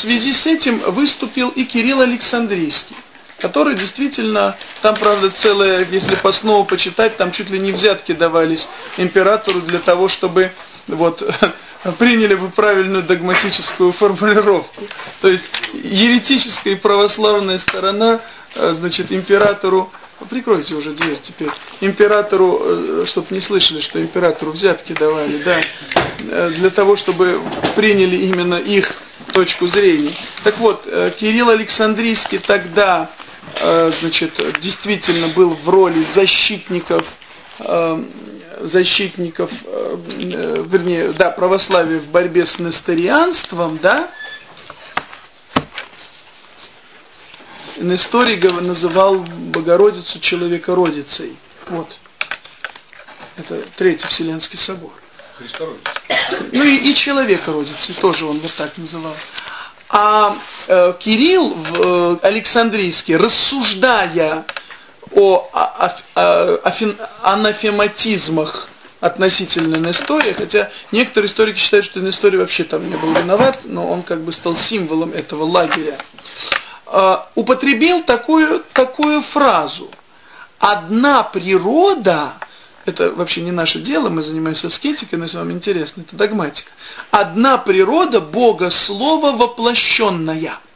связи с этим выступил и Кирилл Александрийский, который действительно, там, правда, целое, если по снова почитать, там чуть ли не взятки давались императору для того, чтобы вот приняли бы правильную догматическую формулировку. То есть еретическая и православная сторона, э, значит, императору Прикройте уже дверь теперь. Императору, э, чтобы не слышали, что императору взятки давали, да, э, для того, чтобы приняли именно их точку зрения. Так вот, Кирилл Александрийский тогда, значит, действительно был в роли защитников защитников, э, э, вернее, да, православия в борьбе с несторианством, да, Несторий называл Богородицу человекородицей. Вот. Это Третий Вселенский собор. Ну и, и человекородицей тоже он вот так называл. А э, Кирилл в, э, Александрийский, рассуждая о анафематизмах относительно Нестория, хотя некоторые историки считают, что Несторий вообще там не был виноват, но он как бы стал символом этого лагеря. А, употребил такую, такую фразу. Одна природа, это вообще не наше дело, мы занимаемся аскетикой, но если вам интересно, это догматика. Одна природа Бога Слова воплощенная –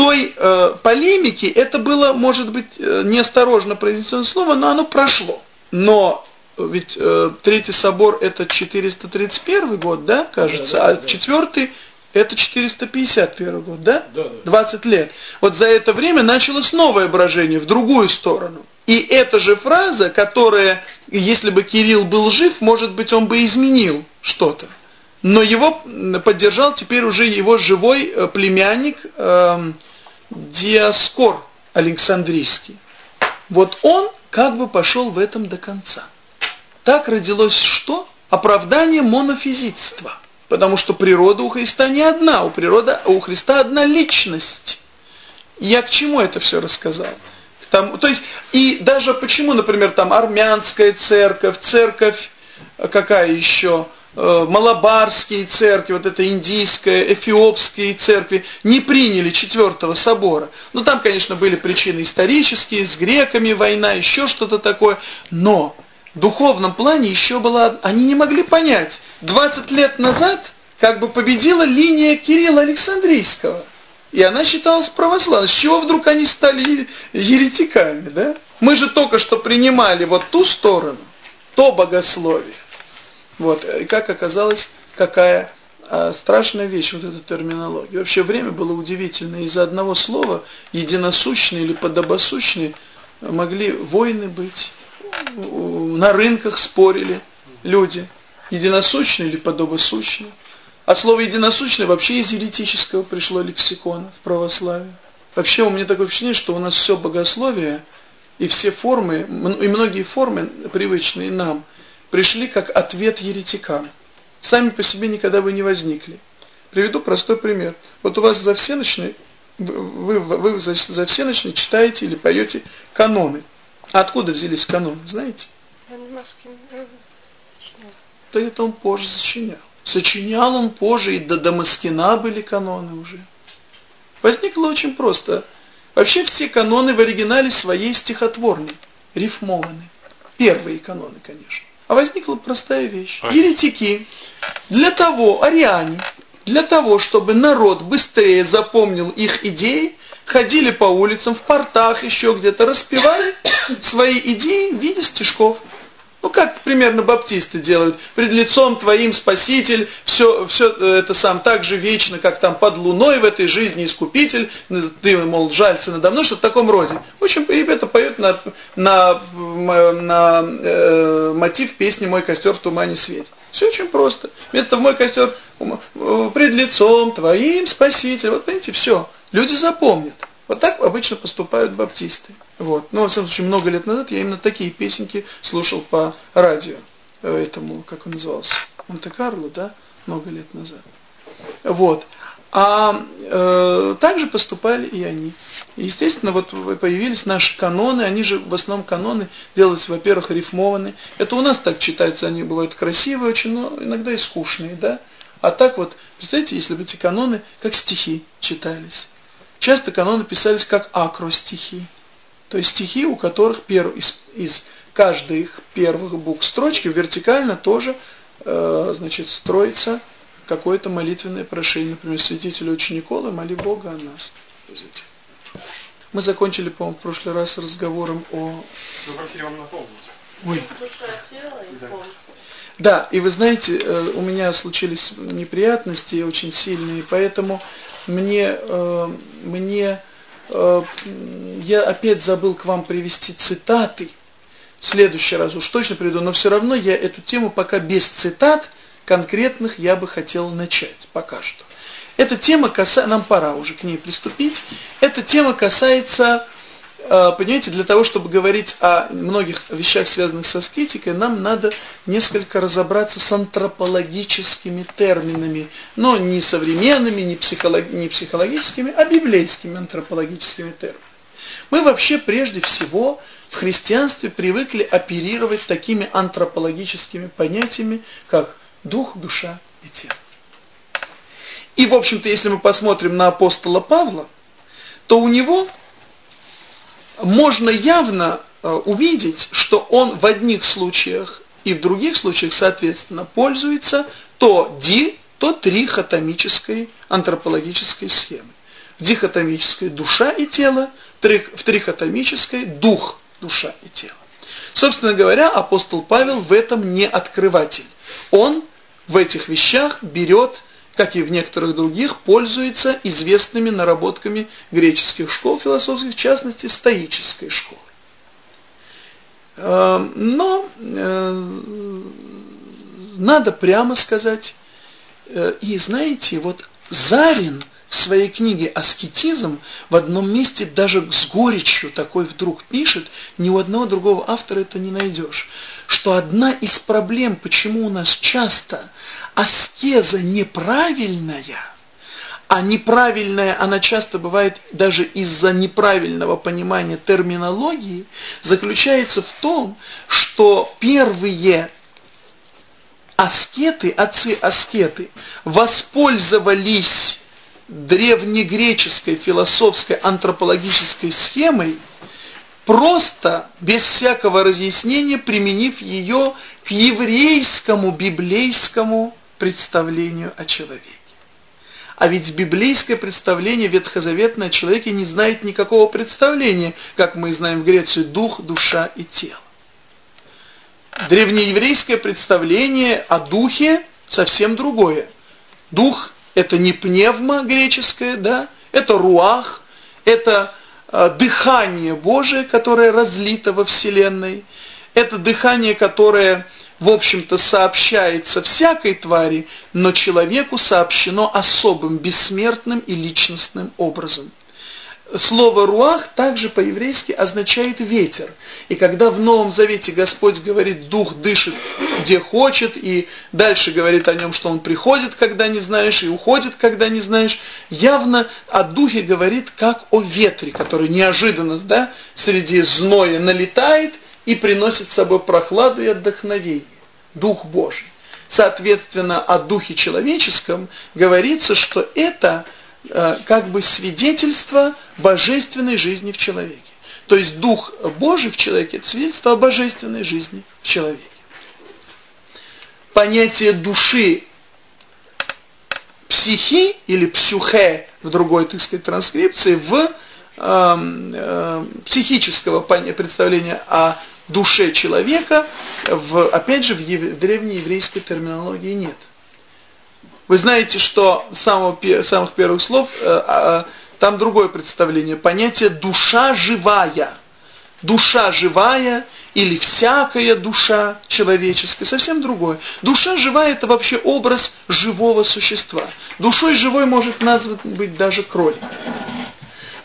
той э, полемики это было, может быть, э, неосторожно произнесенное слово, но оно прошло. Но ведь э, Третий собор это 431 год, да, кажется, да, да, а да. четвертый это 451 год, да? Да, да? 20 лет. Вот за это время началось новое брожение в другую сторону. И эта же фраза, которая, если бы Кирилл был жив, может быть, он бы изменил что-то. Но его поддержал теперь уже его живой э, племянник, э, Диаскор Александрийский. Вот он как бы пошел в этом до конца. Так родилось что? Оправдание монофизитства. Потому что природа у Христа не одна, у, природы, у Христа одна личность. Я к чему это все рассказал? Там, то есть, и даже почему, например, там армянская церковь, церковь, э, какая еще, Э, малабарские церкви, вот это индийская, эфиопские церкви не приняли четвертого собора. Ну там, конечно, были причины исторические, с греками война, еще что-то такое, но в духовном плане еще была, они не могли понять, 20 лет назад как бы победила линия Кирилла Александрийского. И она считалась православной. С чего вдруг они стали еретиками, да? Мы же только что принимали вот ту сторону, то богословие. Вот. И как оказалось, какая а, страшная вещь, вот эта терминология. Вообще время было удивительное. Из-за одного слова, единосущный или подобосущный, могли войны быть, на рынках спорили люди, единосущный или подобосущный. А слово единосущный вообще из еретического пришло лексикона в православии. Вообще у меня такое впечатление, что у нас все богословие и все формы, и многие формы, привычные нам, пришли как ответ еретикам. Сами по себе никогда бы не возникли. Приведу простой пример. Вот у вас за всеночный, вы, вы, вы за, за всеночный читаете или поете каноны. А откуда взялись каноны, знаете? Да это он позже сочинял. Сочинял он позже, и до Дамаскина были каноны уже. Возникло очень просто. Вообще все каноны в оригинале своей стихотворны, рифмованы. Первые каноны, конечно. А возникла простая вещь. Еретики для того, ариане, для того, чтобы народ быстрее запомнил их идеи, ходили по улицам, в портах, еще где-то, распевали свои идеи в виде стишков. Ну, как примерно баптисты делают. Пред лицом твоим Спаситель, все, все это сам так же вечно, как там под луной в этой жизни Искупитель, ты, мол, жалься надо мной, что в таком роде. В общем, ребята поют на, на, на э, мотив песни «Мой костер в тумане светит». Все очень просто. Вместо «в мой костер пред лицом твоим Спаситель». Вот, понимаете, все. Люди запомнят. Вот так обычно поступают баптисты. Вот. Но, во всяком случае, много лет назад я именно такие песенки слушал по радио. Э, этому, как он назывался, Монте-Карло, да, много лет назад. Вот. А э, также поступали и они. Естественно, вот появились наши каноны, они же в основном каноны делались, во-первых, рифмованы. Это у нас так читается, они бывают красивые очень, но иногда и скучные, да. А так вот Представляете, если бы эти каноны как стихи читались. Часто каноны писались как акростихи. То есть стихи, у которых перв, из, из каждой их первых букв строчки вертикально тоже э, значит, строится какое-то молитвенное прошение. Например, святителю очень Николы, моли Бога о нас. Мы закончили, по-моему, в прошлый раз разговором о... Вы просили вам напомнить. Ой. Душа, тело и да. Да, и вы знаете, э, у меня случились неприятности очень сильные, поэтому мне, э, мне, э, я опять забыл к вам привести цитаты. В следующий раз уж точно приду, но все равно я эту тему пока без цитат конкретных я бы хотел начать, пока что. Эта тема касается, нам пора уже к ней приступить, эта тема касается понимаете, для того, чтобы говорить о многих вещах, связанных со аскетикой, нам надо несколько разобраться с антропологическими терминами, но не современными, не, психолог, не психологическими, а библейскими антропологическими терминами. Мы вообще прежде всего в христианстве привыкли оперировать такими антропологическими понятиями, как дух, душа и тело. И, в общем-то, если мы посмотрим на апостола Павла, то у него можно явно э, увидеть, что он в одних случаях и в других случаях, соответственно, пользуется то ди, то трихотомической антропологической схемой. В дихотомической душа и тело, в трихотомической дух, душа и тело. Собственно говоря, апостол Павел в этом не открыватель. Он в этих вещах берет как и в некоторых других, пользуется известными наработками греческих школ философских, в частности, стоической школы. Эм, но э, надо прямо сказать, э, и знаете, вот Зарин в своей книге «Аскетизм» в одном месте даже с горечью такой вдруг пишет, ни у одного другого автора это не найдешь, что одна из проблем, почему у нас часто аскеза неправильная, а неправильная она часто бывает даже из-за неправильного понимания терминологии, заключается в том, что первые аскеты, отцы-аскеты, воспользовались древнегреческой философской антропологической схемой, просто без всякого разъяснения применив ее к еврейскому библейскому представлению о человеке. А ведь библейское представление ветхозаветное о человеке не знает никакого представления, как мы знаем в Греции, дух, душа и тело. Древнееврейское представление о духе совсем другое. Дух – это не пневма греческое, да, это руах, это э, дыхание Божие, которое разлито во Вселенной, это дыхание, которое в общем-то, сообщается всякой твари, но человеку сообщено особым, бессмертным и личностным образом. Слово «руах» также по-еврейски означает «ветер». И когда в Новом Завете Господь говорит «дух дышит где хочет», и дальше говорит о нем, что он приходит, когда не знаешь, и уходит, когда не знаешь, явно о духе говорит как о ветре, который неожиданно да, среди зноя налетает – и приносит с собой прохладу и отдохновение, Дух Божий. Соответственно, о Духе человеческом говорится, что это э, как бы свидетельство божественной жизни в человеке. То есть Дух Божий в человеке – это свидетельство о божественной жизни в человеке. Понятие души психи или псюхе в другой, так сказать, транскрипции в э, э, психического представления о душе человека, в, опять же, в, ев, в древней еврейской терминологии нет. Вы знаете, что самого, самых первых слов э, э, там другое представление, понятие «душа живая». Душа живая или всякая душа человеческая, совсем другое. Душа живая – это вообще образ живого существа. Душой живой может назвать быть даже кролик.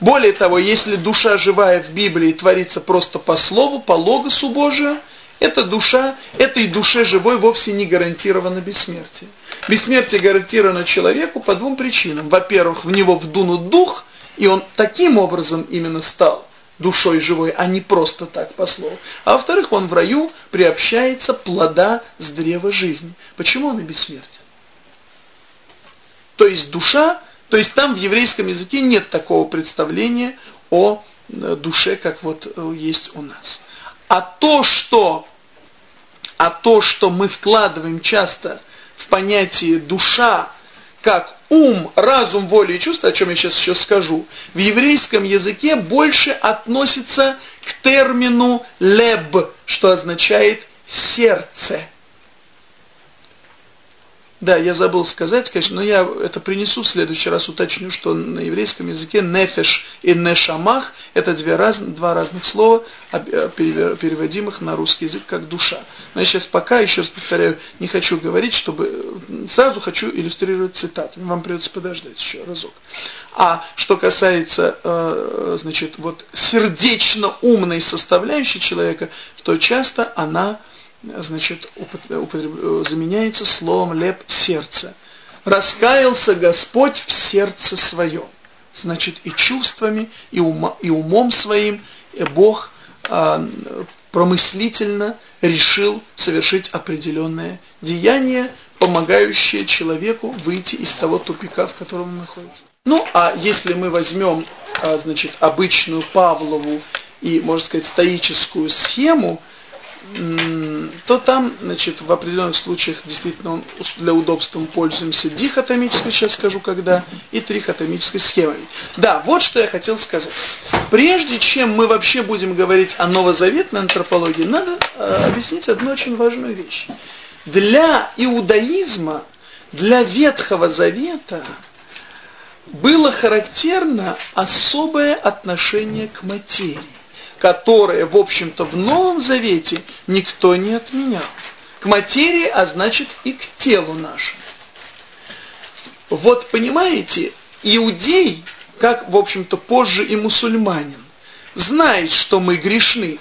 Более того, если душа живая в Библии творится просто по слову, по логосу Божию, эта душа, этой душе живой вовсе не гарантировано бессмертие. Бессмертие гарантировано человеку по двум причинам. Во-первых, в него вдунут дух, и он таким образом именно стал душой живой, а не просто так по слову. А во-вторых, он в раю приобщается плода с древа жизни. Почему он и бессмертен? То есть душа, то есть там в еврейском языке нет такого представления о э, душе, как вот э, есть у нас. А то, что, а то, что мы вкладываем часто в понятие душа, как ум, разум, воля и чувство, о чем я сейчас еще скажу, в еврейском языке больше относится к термину леб, что означает сердце. Да, я забыл сказать, конечно, но я это принесу в следующий раз, уточню, что на еврейском языке нефеш и нешамах – это две раз, два разных слова, э, переводимых на русский язык как душа. Но я сейчас пока, еще раз повторяю, не хочу говорить, чтобы э, сразу хочу иллюстрировать цитатами. Вам придется подождать еще разок. А что касается, э, значит, вот сердечно-умной составляющей человека, то часто она значит, заменяется словом леп сердце. Раскаялся Господь в сердце своем. Значит, и чувствами, и, ума, и умом своим Бог а, промыслительно решил совершить определенное деяние, помогающее человеку выйти из того тупика, в котором он находится. Ну, а если мы возьмем, а, значит, обычную Павлову и, можно сказать, стоическую схему, то там, значит, в определенных случаях действительно для удобства мы пользуемся дихотомической, сейчас скажу когда, и трихотомической схемой. Да, вот что я хотел сказать. Прежде чем мы вообще будем говорить о новозаветной антропологии, надо э, объяснить одну очень важную вещь. Для иудаизма, для Ветхого Завета было характерно особое отношение к материи которое, в общем-то, в Новом Завете никто не отменял. К материи, а значит и к телу нашему. Вот понимаете, иудей, как, в общем-то, позже и мусульманин, знает, что мы грешны,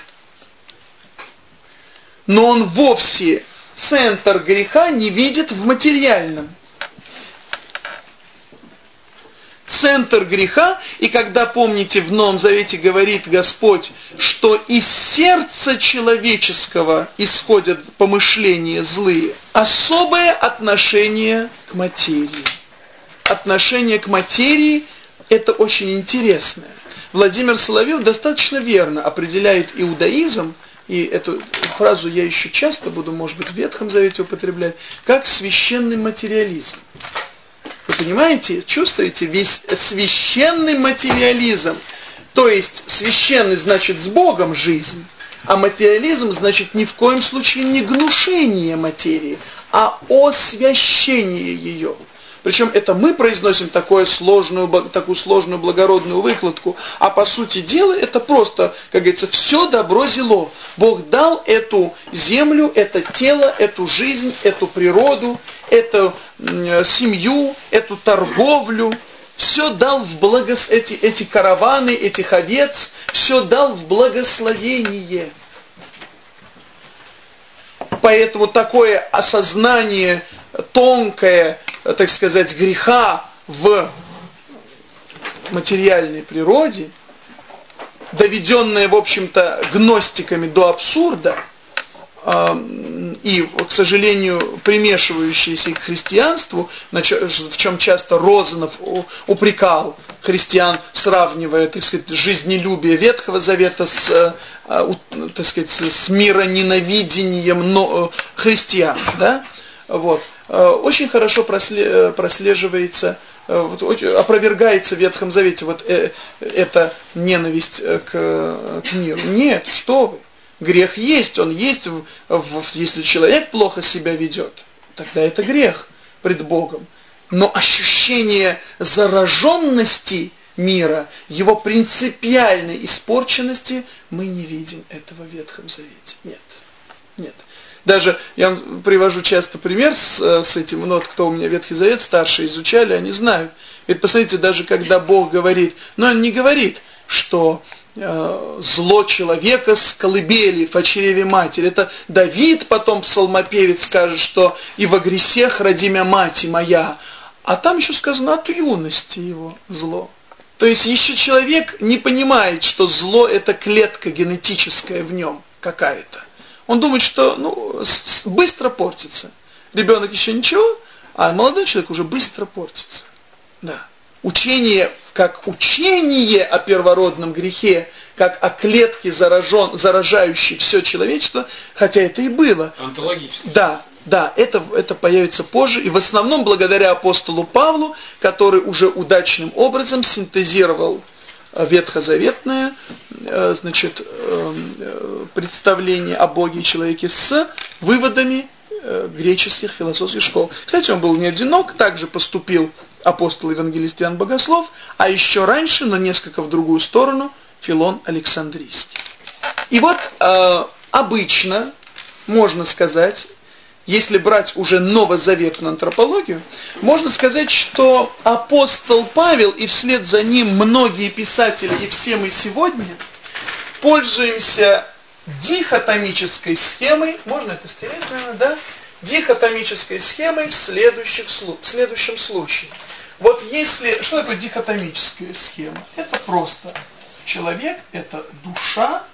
но он вовсе центр греха не видит в материальном центр греха, и когда, помните, в Новом Завете говорит Господь, что из сердца человеческого исходят помышления злые, особое отношение к материи. Отношение к материи – это очень интересное. Владимир Соловьев достаточно верно определяет иудаизм, и эту фразу я еще часто буду, может быть, в Ветхом Завете употреблять, как священный материализм. Понимаете, чувствуете весь священный материализм. То есть священный значит с Богом жизнь, а материализм значит ни в коем случае не гнушение материи, а освящение ее. Причем это мы произносим такую сложную, такую сложную благородную выкладку, а по сути дела это просто, как говорится, все добро зело. Бог дал эту землю, это тело, эту жизнь, эту природу, эту семью, эту торговлю, все дал в благос... эти, эти караваны, этих овец, все дал в благословение. Поэтому такое осознание тонкое, так сказать, греха в материальной природе, доведенное, в общем-то, гностиками до абсурда, и, к сожалению, примешивающиеся к христианству, в чем часто Розанов упрекал христиан, сравнивая, так сказать, жизнелюбие Ветхого Завета с, а, так сказать, с мироненавидением э, христиан, да, вот. Э, очень хорошо э, прослеживается, э, опровергается в Ветхом Завете вот эта ненависть к, к миру. Нет, что вы. Грех есть, он есть, в, в, если человек плохо себя ведет, тогда это грех пред Богом. Но ощущение зараженности мира, его принципиальной испорченности, мы не видим этого в Ветхом Завете. Нет, нет. Даже я привожу часто пример с, э, с этим, ну вот кто у меня Ветхий Завет старшие изучали, они знают. Ведь посмотрите, даже когда Бог говорит, но Он не говорит, что э, зло человека с колыбели в чреве матери. Это Давид, потом псалмопевец скажет, что и во гресех родимя мать моя. А там еще сказано от юности его зло. То есть еще человек не понимает, что зло это клетка генетическая в нем какая-то. Он думает, что ну, быстро портится. Ребенок еще ничего, А молодой человек уже быстро портится. Да. Учение, как учение о первородном грехе, как о клетке, заражен, заражающей все человечество, хотя это и было. Онтологически. Да, да, это, это появится позже, и в основном благодаря апостолу Павлу, который уже удачным образом синтезировал ветхозаветное э, значит, э, представление о Боге и человеке с выводами греческих философских школ. Кстати, он был не одинок, также поступил апостол евангелист Иоанн Богослов, а еще раньше, но несколько в другую сторону, Филон Александрийский. И вот э, обычно, можно сказать, если брать уже новозаветную антропологию, можно сказать, что апостол Павел и вслед за ним многие писатели и все мы сегодня пользуемся дихотомической схемой, можно это стереть, наверное, да? Дихотомической схемой в, следующих, в следующем случае. Вот если, что такое дихотомическая схема? Это просто человек, это душа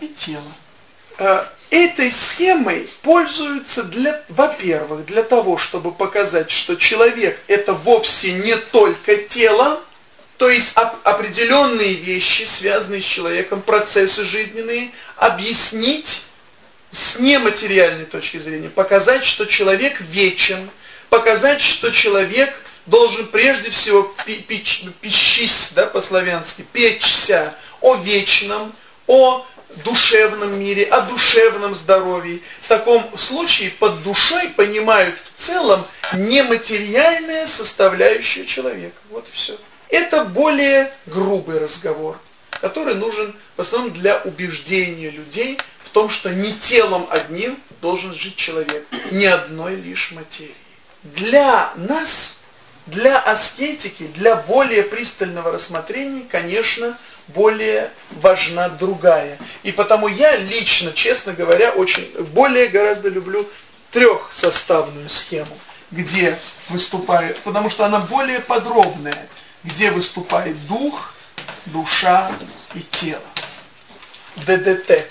и тело. Этой схемой пользуются, для, во-первых, для того, чтобы показать, что человек это вовсе не только тело, то есть определенные вещи, связанные с человеком, процессы жизненные, объяснить с нематериальной точки зрения, показать, что человек вечен, показать, что человек должен прежде всего пищись, да, по-славянски, печься о вечном, о душевном мире, о душевном здоровье. В таком случае под душой понимают в целом нематериальная составляющая человека. Вот все. Это более грубый разговор, который нужен в основном для убеждения людей в том, что не телом одним должен жить человек, не одной лишь материи. Для нас, для аскетики, для более пристального рассмотрения, конечно, более важна другая. И потому я лично, честно говоря, очень более гораздо люблю трехсоставную схему, где выступает, потому что она более подробная, где выступает дух, душа и тело. ДДТ.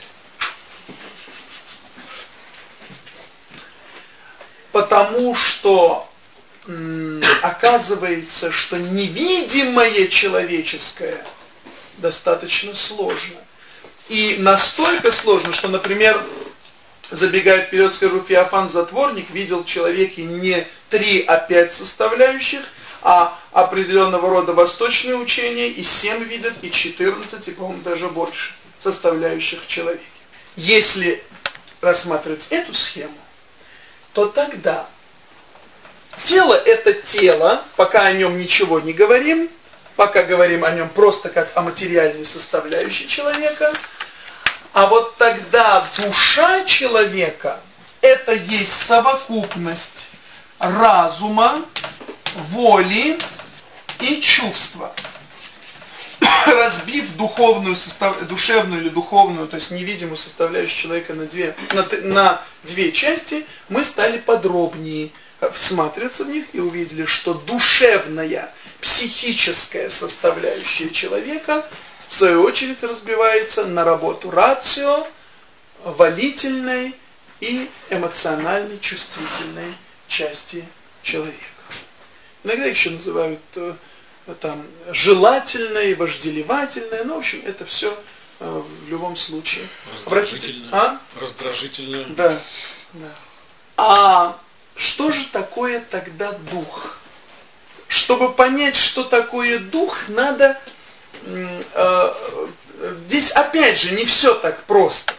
Потому что оказывается, что невидимое человеческое – достаточно сложно. И настолько сложно, что, например, забегая вперед, скажу, Феофан Затворник видел в человеке не три, а пять составляющих, а определенного рода восточные учения и семь видят, и 14, и, по-моему, даже больше составляющих в человеке. Если рассматривать эту схему, то тогда тело это тело, пока о нем ничего не говорим, пока говорим о нем просто как о материальной составляющей человека, а вот тогда душа человека это есть совокупность разума, воли и чувства. Разбив духовную состав... душевную или духовную, то есть невидимую составляющую человека на две, на, на две части, мы стали подробнее всматриваться в них и увидели, что душевная психическая составляющая человека, в свою очередь, разбивается на работу рацио, валительной и эмоциональной, чувствительной части человека. Иногда еще называют э, там желательное, вожделевательное, ну, в общем, это все э, в любом случае. Раздражительное. А? Раздражительное. Да, да. А что же такое тогда дух? чтобы понять, что такое дух, надо... Э, здесь опять же не все так просто.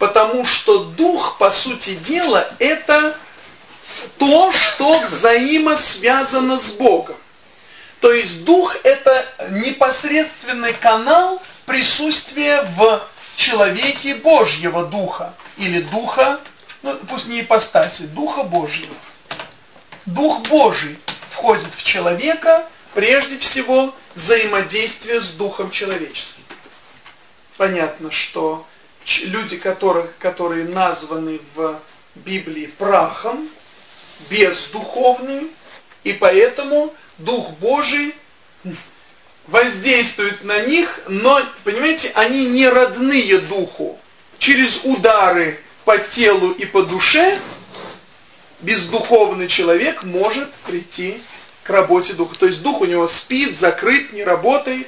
Потому что дух, по сути дела, это то, что взаимосвязано с Богом. То есть дух это непосредственный канал присутствия в человеке Божьего духа. Или духа, ну пусть не ипостаси, духа Божьего. Дух Божий входит в человека прежде всего взаимодействие с духом человеческим. Понятно, что люди, которых, которые названы в Библии прахом, бездуховными, и поэтому Дух Божий воздействует на них, но, понимаете, они не родные Духу. Через удары по телу и по душе бездуховный человек может прийти к работе духа. То есть дух у него спит, закрыт, не работает.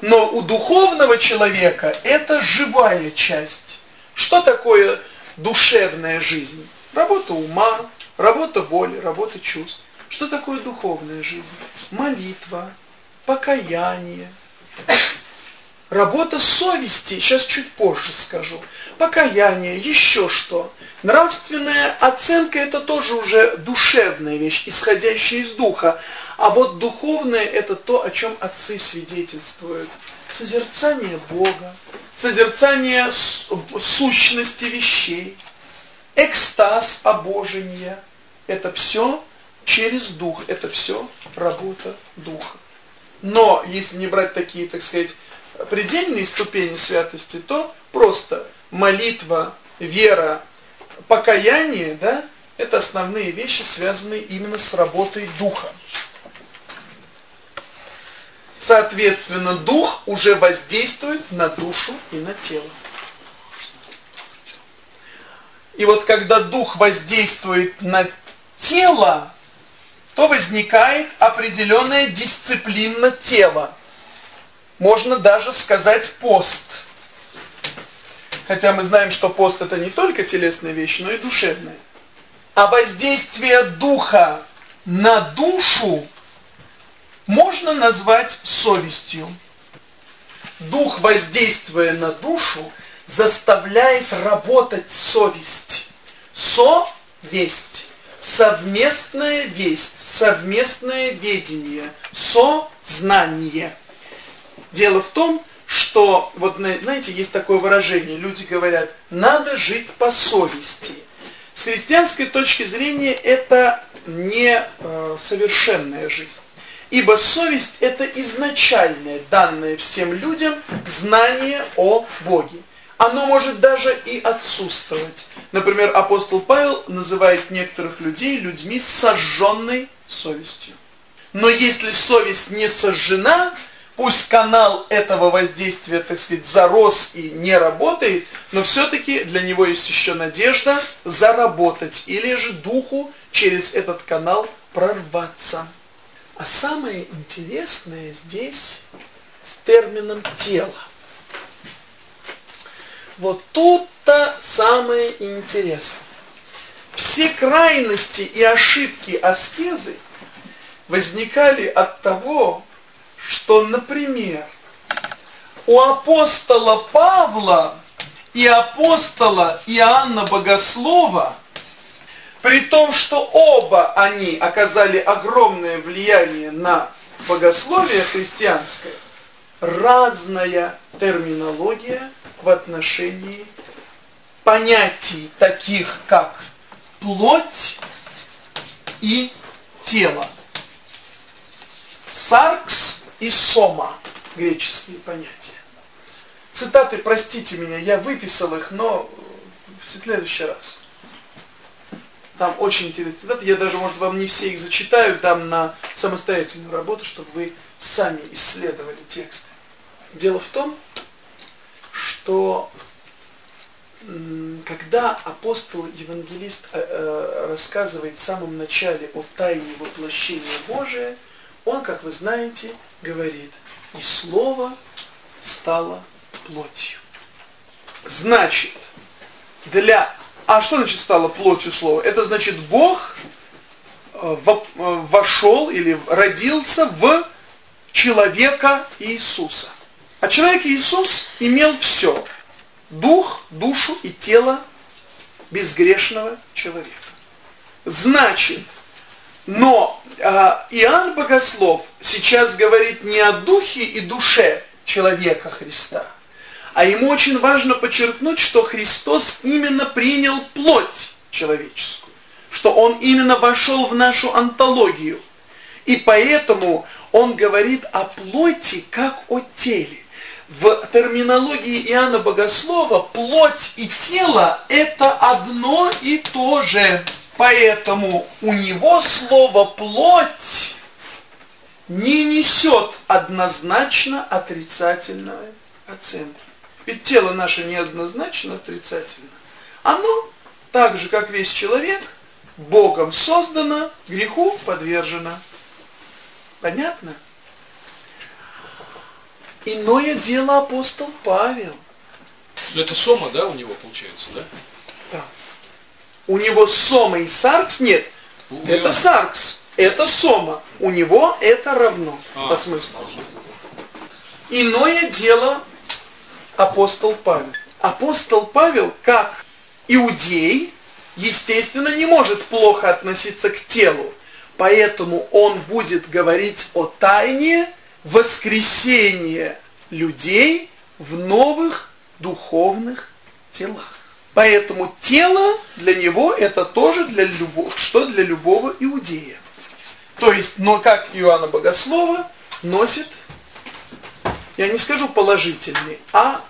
Но у духовного человека это живая часть. Что такое душевная жизнь? Работа ума, работа воли, работа чувств. Что такое духовная жизнь? Молитва, покаяние, работа совести, сейчас чуть позже скажу, покаяние, еще что. Нравственная оценка это тоже уже душевная вещь, исходящая из духа. А вот духовное это то, о чем отцы свидетельствуют. Созерцание Бога, созерцание сущности вещей, экстаз обожения. Это все через дух, это все работа духа. Но если не брать такие, так сказать, предельные ступени святости, то просто молитва, вера, покаяние, да, это основные вещи, связанные именно с работой духа. Соответственно, дух уже воздействует на душу и на тело. И вот когда дух воздействует на тело, то возникает определенная дисциплина тела. Можно даже сказать пост. Хотя мы знаем, что пост это не только телесная вещь, но и душевная. А воздействие духа на душу можно назвать совестью. Дух, воздействуя на душу, заставляет работать совесть. Со-весть совместная весть, совместное ведение, сознание. Дело в том, что, вот знаете, есть такое выражение, люди говорят, надо жить по совести. С христианской точки зрения это не э, совершенная жизнь. Ибо совесть это изначальное, данное всем людям, знание о Боге оно может даже и отсутствовать. Например, апостол Павел называет некоторых людей людьми с сожженной совестью. Но если совесть не сожжена, пусть канал этого воздействия, так сказать, зарос и не работает, но все-таки для него есть еще надежда заработать или же духу через этот канал прорваться. А самое интересное здесь с термином тело. Вот тут-то самое интересное. Все крайности и ошибки аскезы возникали от того, что, например, у апостола Павла и апостола Иоанна Богослова, при том, что оба они оказали огромное влияние на богословие христианское, разная терминология в отношении понятий таких как плоть и тело. Саркс и сома греческие понятия. Цитаты, простите меня, я выписал их, но в следующий раз. Там очень интересные цитаты, я даже, может, вам не все их зачитаю, дам на самостоятельную работу, чтобы вы сами исследовали тексты. Дело в том, что когда апостол-евангелист э, э, рассказывает в самом начале о тайне воплощения Божия, он, как вы знаете, говорит, и Слово стало плотью. Значит, для... А что значит стало плотью Слово? Это значит, Бог э, вошел или родился в человека Иисуса. А человек Иисус имел все. Дух, душу и тело безгрешного человека. Значит, но э, Иоанн Богослов сейчас говорит не о духе и душе человека Христа, а ему очень важно подчеркнуть, что Христос именно принял плоть человеческую, что Он именно вошел в нашу антологию. И поэтому он говорит о плоти как о теле в терминологии Иоанна Богослова плоть и тело это одно и то же. Поэтому у него слово плоть не несет однозначно отрицательной оценки. Ведь тело наше неоднозначно отрицательно. Оно, так же как весь человек, Богом создана, греху подвержена. Понятно? Иное дело апостол Павел. Но это сома, да, у него получается? Да. У него сома и саркс нет. Это саркс, это сома. У него это равно а, по смыслу. Иное дело апостол Павел. Апостол Павел, как иудей, естественно, не может плохо относиться к телу. Поэтому он будет говорить о тайне воскресения людей в новых духовных телах. Поэтому тело для него это тоже для любого, что для любого иудея. То есть, но как Иоанна Богослова носит, я не скажу положительный, а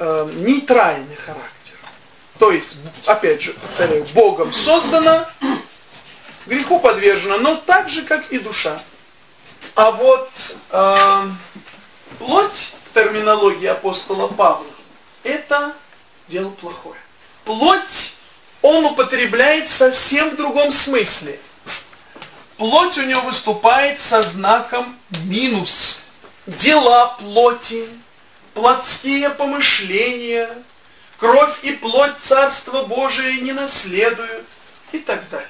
э, нейтральный характер. То есть, опять же, повторяю, Богом создано, греху подвержена, но так же, как и душа. А вот э, плоть в терминологии апостола Павла это дело плохое. Плоть он употребляет совсем в другом смысле. Плоть у него выступает со знаком минус. Дела плоти, плотские помышления, кровь и плоть Царства Божия не наследуют и так далее.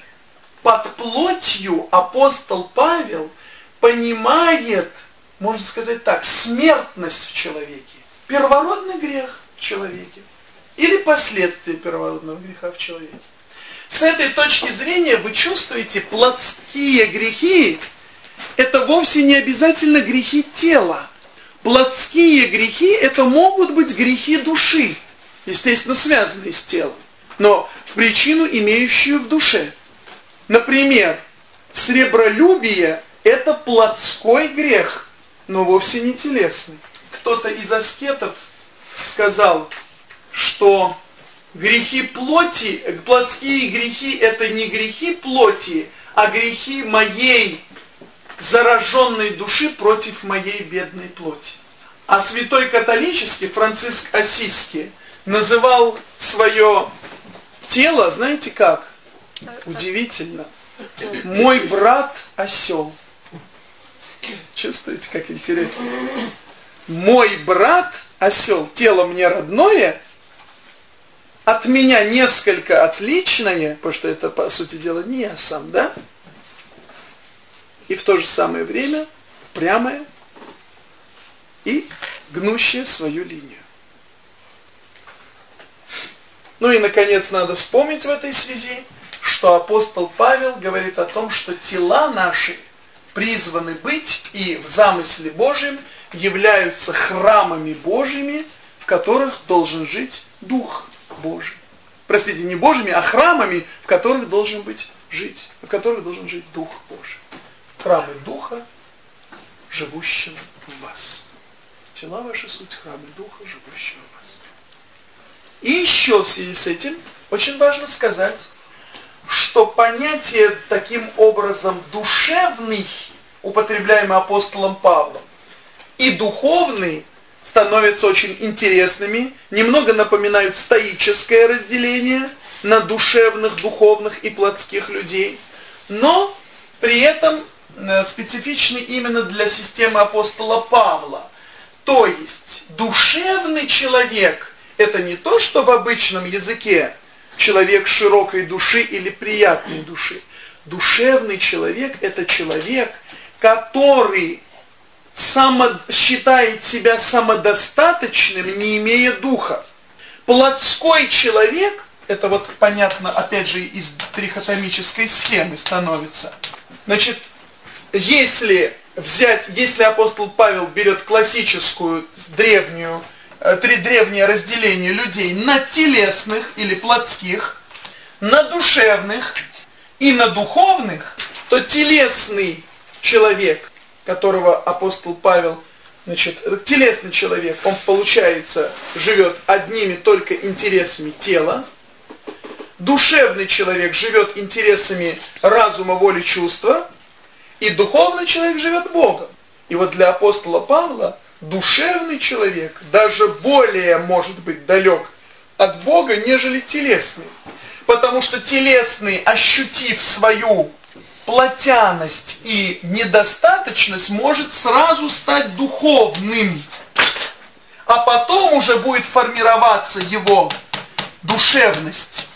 Под плотью апостол Павел понимает, можно сказать так, смертность в человеке, первородный грех в человеке или последствия первородного греха в человеке. С этой точки зрения вы чувствуете, плотские грехи – это вовсе не обязательно грехи тела. Плотские грехи – это могут быть грехи души, естественно, связанные с телом, но причину имеющую в душе. Например, сребролюбие это плотской грех, но вовсе не телесный. Кто-то из аскетов сказал, что грехи плоти, плотские грехи это не грехи плоти, а грехи моей зараженной души против моей бедной плоти. А святой католический Франциск Осиский называл свое тело, знаете как? Удивительно. Мой брат осел. Чувствуете, как интересно? Мой брат, осел, тело мне родное, от меня несколько отличное, потому что это, по сути дела, не я сам, да? И в то же самое время прямое и гнущее свою линию. Ну и, наконец, надо вспомнить в этой связи, что апостол Павел говорит о том, что тела наши призваны быть и в замысле Божьем являются храмами Божьими, в которых должен жить Дух Божий. Простите, не Божьими, а храмами, в которых должен быть жить, в которых должен жить Дух Божий. Храмы Духа, живущего в вас. Тела ваши суть храмы Духа, живущего в вас. И еще в связи с этим очень важно сказать, что понятие таким образом душевный, употребляемый апостолом Павлом, и духовный становятся очень интересными, немного напоминают стоическое разделение на душевных, духовных и плотских людей, но при этом э, специфичны именно для системы апостола Павла. То есть душевный человек – это не то, что в обычном языке человек широкой души или приятной души. Душевный человек – это человек, который само, считает себя самодостаточным, не имея духа. Плотской человек, это вот понятно, опять же, из трихотомической схемы становится. Значит, если взять, если апостол Павел берет классическую, древнюю Э, три древние разделения людей на телесных или плотских, на душевных и на духовных, то телесный человек, которого апостол Павел, значит, телесный человек, он получается, живет одними только интересами тела, душевный человек живет интересами разума, воли, чувства, и духовный человек живет Богом. И вот для апостола Павла душевный человек даже более может быть далек от Бога, нежели телесный. Потому что телесный, ощутив свою плотяность и недостаточность, может сразу стать духовным. А потом уже будет формироваться его душевность,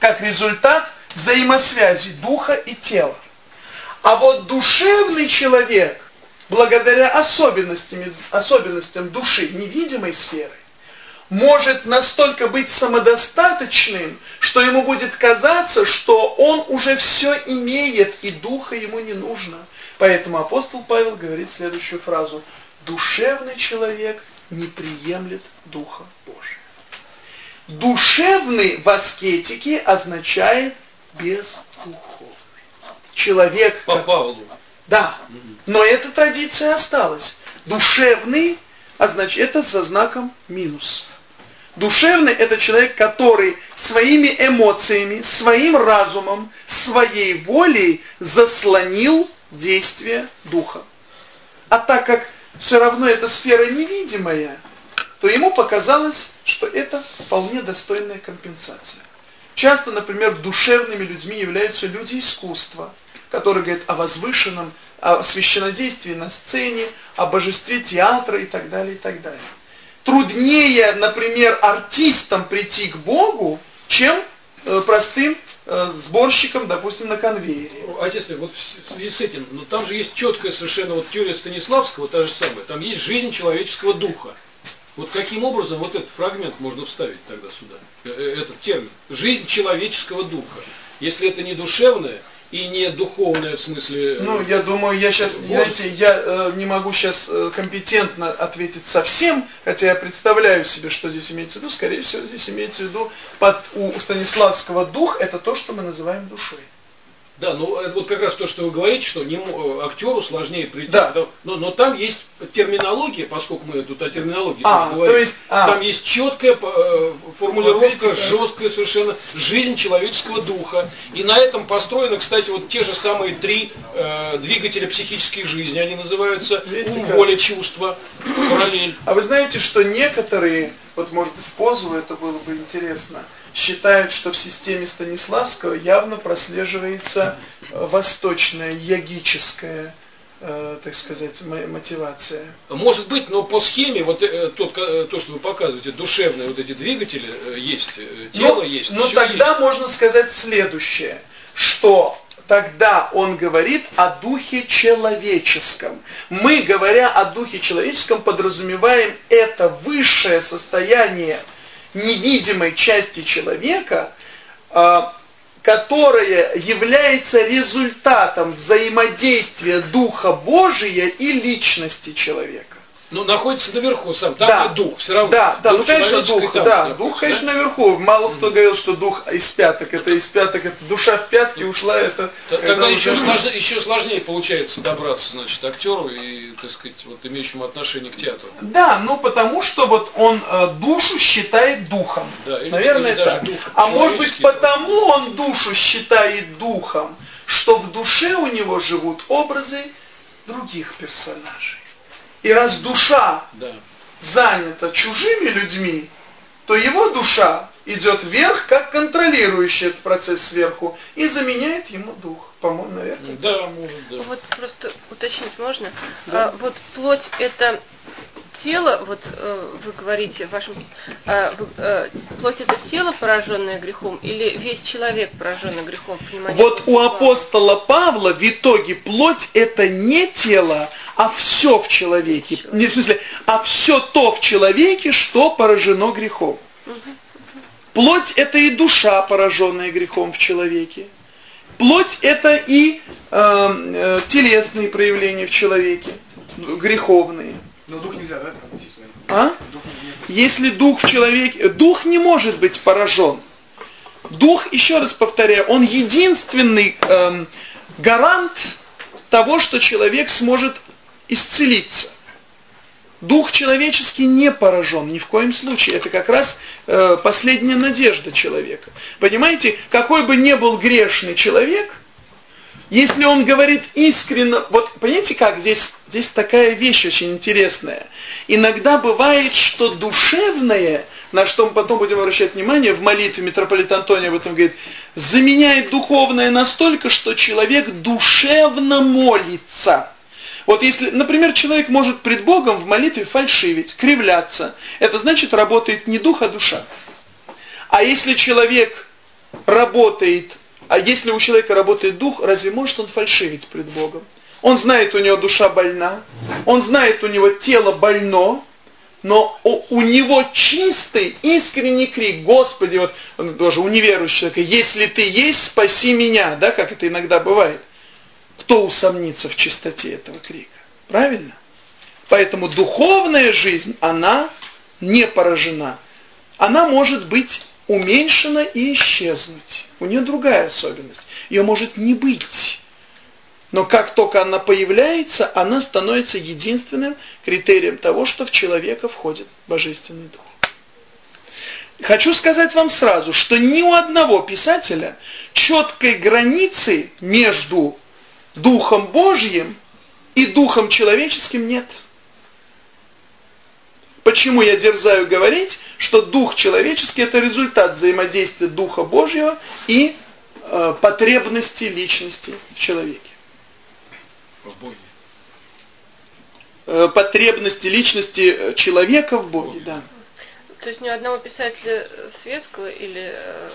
как результат взаимосвязи духа и тела. А вот душевный человек, благодаря особенностям, особенностям души, невидимой сферы, может настолько быть самодостаточным, что ему будет казаться, что он уже все имеет, и духа ему не нужно. Поэтому апостол Павел говорит следующую фразу. Душевный человек не приемлет Духа Божия. Душевный в аскетике означает бездуховный. Человек... По Павлу. Да, но эта традиция осталась. Душевный, означает это со знаком минус. Душевный – это человек, который своими эмоциями, своим разумом, своей волей заслонил действие духа. А так как все равно эта сфера невидимая, то ему показалось, что это вполне достойная компенсация. Часто, например, душевными людьми являются люди искусства, которые говорят о возвышенном, о священнодействии на сцене, о божестве театра и так далее, и так далее труднее, например, артистам прийти к Богу, чем э, простым э, сборщикам, допустим, на конвейере. Отец, вот в связи с этим, ну там же есть четкая совершенно вот теория Станиславского, та же самая, там есть жизнь человеческого духа. Вот каким образом вот этот фрагмент можно вставить тогда сюда, э, этот термин, жизнь человеческого духа. Если это не душевное, и не духовное в смысле... Э, ну, я думаю, я сейчас, знаете, я э, не могу сейчас э, компетентно ответить совсем, хотя я представляю себе, что здесь имеется в виду. Скорее всего, здесь имеется в виду под, у Станиславского дух, это то, что мы называем душой. Да, ну это вот как раз то, что вы говорите, что не, э, актеру сложнее прийти. Да. Но, но там есть терминология, поскольку мы тут о терминологии а, говорим. То есть, а. Там есть четкая э, формулировка, вот видите, жесткая совершенно, жизнь человеческого духа. И на этом построены, кстати, вот те же самые три э, двигателя психической жизни. Они называются видите, ум, воля, чувство, параллель. А вы знаете, что некоторые, вот может быть позову это было бы интересно, считают, что в системе Станиславского явно прослеживается э, восточная, ягическая, э, так сказать, мотивация. Может быть, но по схеме, вот э, тот, то, что вы показываете, душевные вот эти двигатели есть, тело но, есть. Но тогда есть. можно сказать следующее, что тогда он говорит о духе человеческом. Мы, говоря о духе человеческом, подразумеваем это высшее состояние невидимой части человека, а, которая является результатом взаимодействия Духа Божия и личности человека. Ну, находится наверху сам, там да. дух, все равно. Да, да, ну, конечно, дух, да, дух, конечно, да? наверху. Мало кто говорил, что дух из пяток, это из пяток, это душа в пятки ушла, это... Тогда еще, уже... сложнее, еще сложнее получается добраться, значит, актеру и, так сказать, вот имеющему отношение к театру. Да, ну, потому что вот он э, душу считает духом. Да, или, Наверное, или так. Дух, а может быть, потому он душу считает духом, что в душе у него живут образы других персонажей. И раз душа да. занята чужими людьми, то его душа идет вверх, как контролирующий этот процесс сверху, и заменяет ему дух. По-моему, наверное. Да, может, да. Вот просто уточнить можно. Да. А, вот плоть это тело, вот э, вы говорите, вашем, э, э, плоть это тело, пораженное грехом, или весь человек, пораженный грехом? Вот у апостола Павла в итоге плоть это не тело, а все в человеке. Человек. Не в смысле, а все то в человеке, что поражено грехом. Угу. Плоть это и душа, пораженная грехом в человеке. Плоть это и э, э, телесные проявления в человеке, греховные. Но дух нельзя, да? А? Если дух в человеке... Дух не может быть поражен. Дух, еще раз повторяю, он единственный эм, гарант того, что человек сможет исцелиться. Дух человеческий не поражен ни в коем случае. Это как раз э, последняя надежда человека. Понимаете, какой бы ни был грешный человек, если он говорит искренне, вот понимаете как, здесь, здесь такая вещь очень интересная. Иногда бывает, что душевное на что мы потом будем обращать внимание, в молитве митрополит Антоний об этом говорит, заменяет духовное настолько, что человек душевно молится. Вот если, например, человек может пред Богом в молитве фальшивить, кривляться, это значит работает не дух, а душа. А если человек работает, а если у человека работает дух, разве может он фальшивить пред Богом? Он знает, у него душа больна, он знает, у него тело больно, но у, у него чистый, искренний крик, Господи, вот тоже у неверующего человека, если ты есть, спаси меня, да, как это иногда бывает. Кто усомнится в чистоте этого крика? Правильно? Поэтому духовная жизнь, она не поражена. Она может быть уменьшена и исчезнуть. У нее другая особенность. Ее может не быть. Но как только она появляется, она становится единственным критерием того, что в человека входит Божественный Дух. Хочу сказать вам сразу, что ни у одного писателя четкой границы между Духом Божьим и Духом человеческим нет. Почему я дерзаю говорить, что Дух человеческий это результат взаимодействия Духа Божьего и э, потребности личности в человеке. В Боге. Э, потребности личности э, человека в Боге, да. То есть ни одного писателя светского или... Э,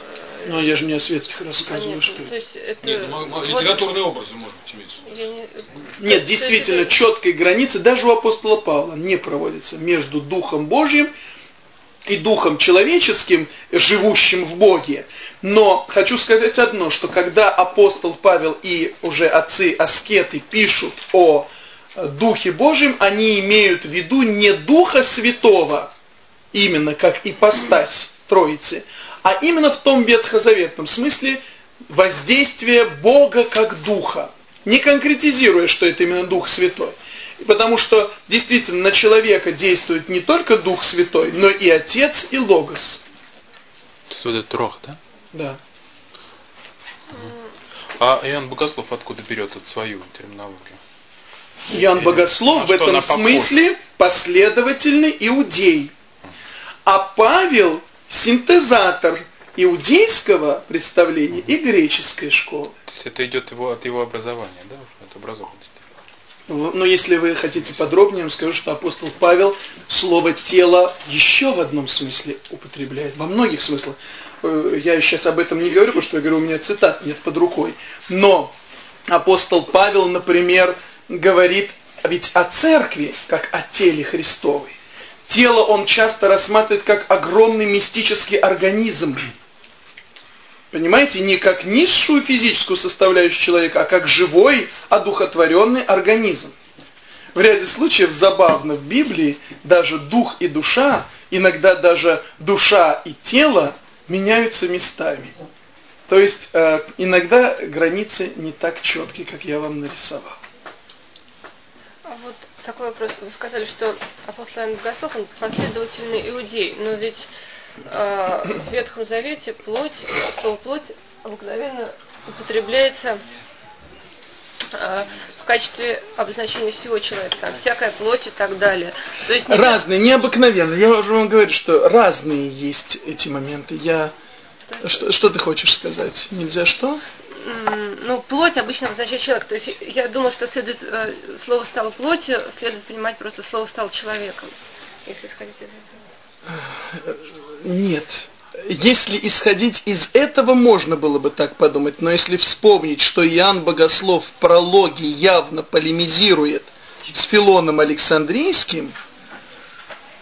ну, я же не о светских рассказываю, Понятно. что То есть это... Нет, ну, вот- литературные образы, может быть, имеется. в виду. я не- Нет, то действительно, есть это- четкой границы даже у апостола Павла не проводится между Духом Божьим и Духом человеческим, живущим в Боге. Но хочу сказать одно, что когда апостол Павел и уже отцы-аскеты пишут о э, Духе Божьем, они имеют в виду не Духа Святого, именно как ипостась Троицы, а именно в том ветхозаветном смысле воздействие Бога как Духа, не конкретизируя, что это именно Дух Святой. Потому что действительно на человека действует не только Дух Святой, но и Отец, и Логос. Это трох, да? Да. А Иоанн Богослов откуда берет эту свою терминологию? Иоанн Богослов на в этом смысле последовательный иудей. А Павел синтезатор иудейского представления и греческой школы. То есть это идет его, от его образования, да, от образованности. Но если вы хотите подробнее, я вам скажу, что апостол Павел слово «тело» еще в одном смысле употребляет, во многих смыслах. Э, Я сейчас об этом не говорю, потому что я говорю, у меня цитат нет под рукой. Но апостол Павел, например, говорит ведь о церкви, как о теле Христовой. Тело он часто рассматривает как огромный мистический организм. Понимаете, не как низшую физическую составляющую человека, а как живой, одухотворенный организм. В ряде случаев забавно в Библии даже дух и душа, иногда даже душа и тело меняются местами. То есть э, иногда границы не так четкие, как я вам нарисовал. Такой вопрос. Вы сказали, что апостол Иоанн Богослов, он последовательный иудей, но ведь э, в Ветхом Завете плоть, слово плоть обыкновенно употребляется э, в качестве обозначения всего человека, там, всякая плоть и так далее. То есть не- Разные, необыкновенно. Я уже вам говорю, что разные есть эти моменты. Я... Что, что ты хочешь сказать? Нельзя что? Ну, плоть обычно обозначает человек. То есть я думаю, что следует э, слово стало плотью, следует понимать просто слово стал человеком. Если исходить из этого. Нет. Если исходить из этого, можно было бы так подумать, но если вспомнить, что Иоанн Богослов в прологе явно полемизирует с Филоном Александрийским,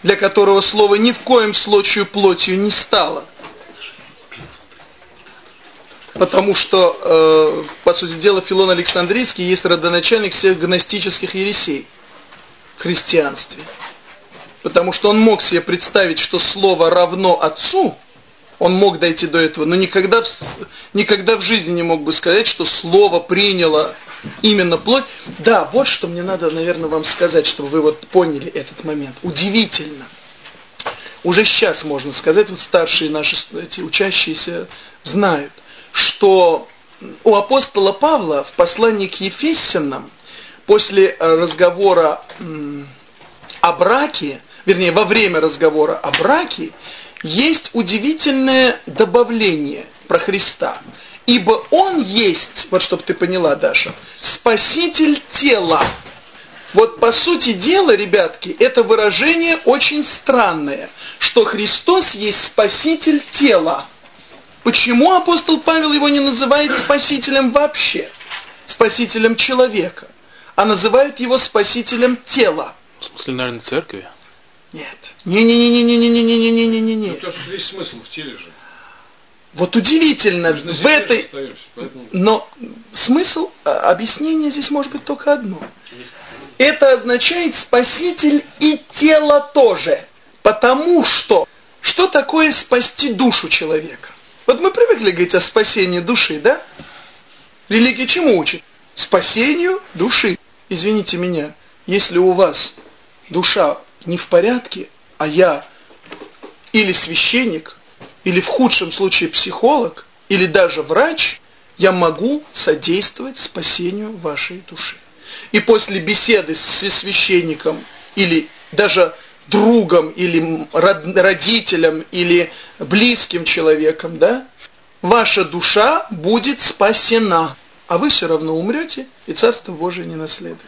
для которого слово ни в коем случае плотью не стало, потому что, э, по сути дела, Филон Александрийский есть родоначальник всех гностических ересей в христианстве. Потому что он мог себе представить, что слово равно отцу, он мог дойти до этого, но никогда никогда в жизни не мог бы сказать, что слово приняло именно плоть. Да, вот что мне надо, наверное, вам сказать, чтобы вы вот поняли этот момент. Удивительно. Уже сейчас можно сказать, вот старшие наши эти учащиеся знают, что у апостола Павла в послании к Ефесянам после э, разговора о браке, вернее, во время разговора о браке, есть удивительное добавление про Христа. Ибо Он есть, вот чтобы ты поняла, Даша, спаситель тела. Вот по сути дела, ребятки, это выражение очень странное, что Христос есть спаситель тела. Почему апостол Павел его не называет спасителем вообще, спасителем человека, а называет его спасителем тела? В смысле, наверное, церкви? Нет. Не-не-не-не-не-не-не-не-не-не-не. Ну, то, что весь смысл в теле же. Вот удивительно, в этой... поэтому... Но смысл, а, объяснения здесь может быть только одно. Это означает спаситель и тело тоже. Потому что, что такое спасти душу человека? Вот мы привыкли говорить о спасении души, да? Религия чему учит? Спасению души. Извините меня, если у вас душа не в порядке, а я или священник, или в худшем случае психолог, или даже врач, я могу содействовать спасению вашей души. И после беседы с священником или даже другом, или родителем, или близким человеком, да, ваша душа будет спасена, а вы все равно умрете, и Царство Божие не наследуете.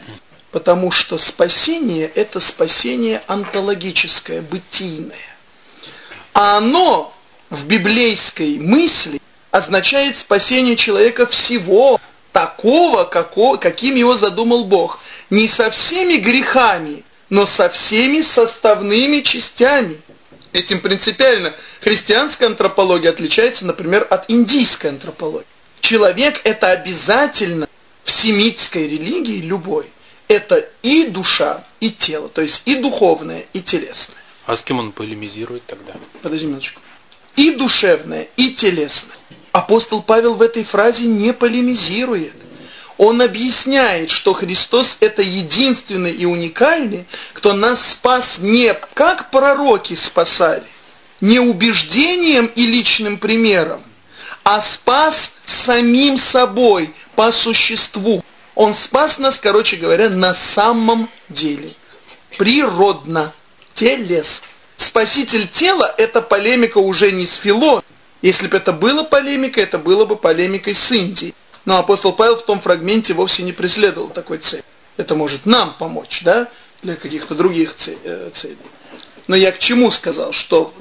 Потому что спасение – это спасение онтологическое, бытийное. А оно в библейской мысли означает спасение человека всего, такого, каким его задумал Бог. Не со всеми грехами, но со всеми составными частями. Этим принципиально христианская антропология отличается, например, от индийской антропологии. Человек – это обязательно в семитской религии любой – это и душа, и тело, то есть и духовное, и телесное. А с кем он полемизирует тогда? Подожди минуточку. И душевное, и телесное. Апостол Павел в этой фразе не полемизирует. Он объясняет, что Христос это единственный и уникальный, кто нас спас не как пророки спасали, не убеждением и личным примером, а спас самим собой по существу. Он спас нас, короче говоря, на самом деле. Природно. Телес. Спаситель тела – это полемика уже не с Фило. Если бы это было полемикой, это было бы полемикой с Индией. Но апостол Павел в том фрагменте вовсе не преследовал такой цели. Это может нам помочь, да, для каких-то других э, целей. Но я к чему сказал, что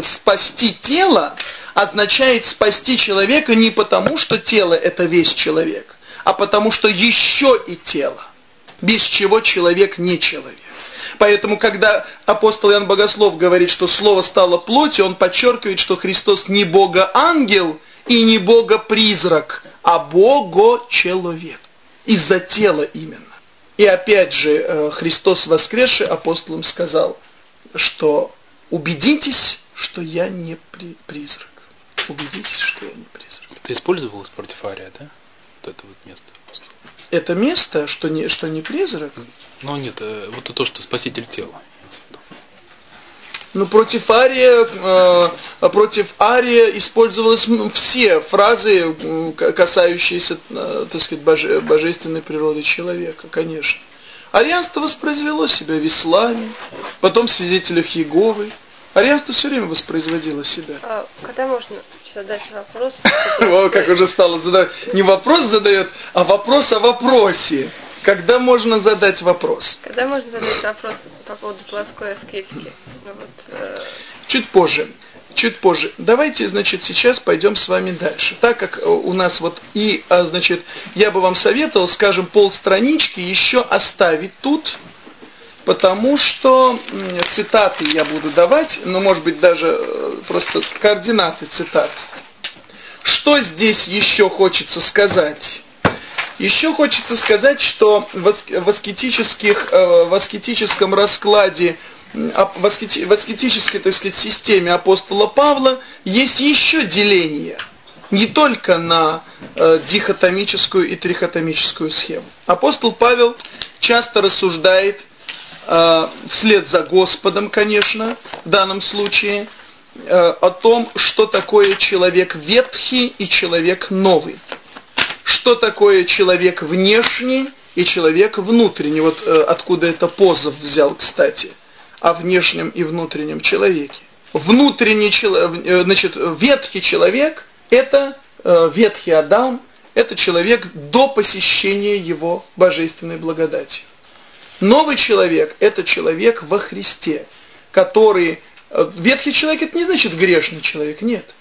спасти тело означает спасти человека не потому, что тело – это весь человек, а потому что еще и тело, без чего человек не человек. Поэтому, когда апостол Иоанн Богослов говорит, что Слово стало плотью, он подчеркивает, что Христос не Бога-ангел и не Бога-призрак, а Бога-человек. Из-за тела именно. И опять же, э, Христос воскресший апостолам сказал, что убедитесь, что я не призрак. Убедитесь, что я не призрак. Это использовалось против Ария, да? вот это вот место. Это место, что не, что не призрак? Ну нет, э, вот то, что спаситель тела. Ну, против Ария, э, против Ария использовались все фразы, касающиеся, э, так сказать, боже, божественной природы человека, конечно. Арианство воспроизвело себя в исламе, потом в свидетелях Еговы. Арианство все время воспроизводило себя. А когда можно задать вопрос. О, как уже стало задавать. Не вопрос задает, а вопрос о вопросе. Когда можно задать вопрос? Когда можно задать вопрос по поводу плоской аскетики? Ну, вот, э... Чуть позже. Чуть позже. Давайте, значит, сейчас пойдем с вами дальше. Так как э, у нас вот и, а, значит, я бы вам советовал, скажем, полстранички еще оставить тут, потому что цитаты я буду давать, но может быть даже э, просто координаты цитат. Что здесь еще хочется сказать? Еще хочется сказать, что в аскетических, э, в аскетическом раскладе, в аскетической, так сказать, системе апостола Павла есть еще деление. Не только на э, дихотомическую и трихотомическую схему. Апостол Павел часто рассуждает э, вслед за Господом, конечно, в данном случае, о том, что такое человек ветхий и человек новый. Что такое человек внешний и человек внутренний. Вот э, откуда это Позов взял, кстати, о внешнем и внутреннем человеке. внутренний человек, э, значит, ветхий человек – это э, ветхий Адам, это человек до посещения его божественной благодати. Новый человек – это человек во Христе, который… Э, ветхий человек – это не значит грешный человек, нет.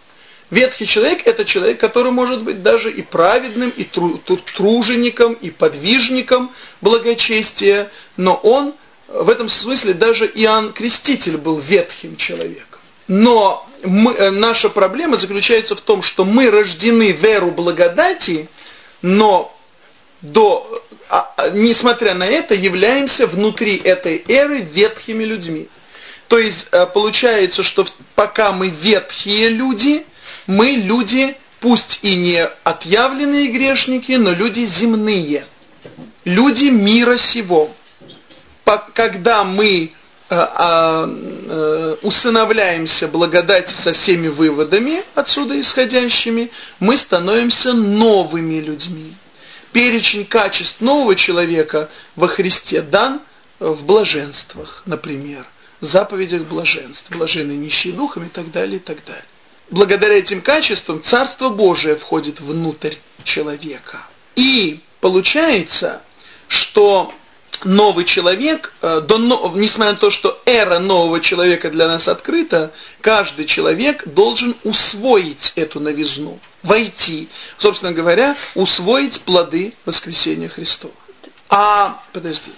Ветхий человек – это человек, который может быть даже и праведным, и тру, тружеником, и подвижником благочестия, но он, в этом смысле даже Иоанн Креститель был ветхим человеком. Но мы, э, наша проблема заключается в том, что мы рождены в эру благодати, но до, а, а, несмотря на это, являемся внутри этой эры ветхими людьми. То есть э, получается, что пока мы ветхие люди, мы люди, пусть и не отъявленные грешники, но люди земные, люди мира сего. Когда мы э, э, усыновляемся благодати со всеми выводами отсюда исходящими, мы становимся новыми людьми перечень качеств нового человека во Христе дан в блаженствах, например, в заповедях блаженств, блаженные нищие духом и так далее, и так далее. Благодаря этим качествам Царство Божие входит внутрь человека. И получается, что новый человек, э, до, несмотря на то, что эра нового человека для нас открыта, каждый человек должен усвоить эту новизну войти, собственно говоря, усвоить плоды воскресения Христова. А, подожди,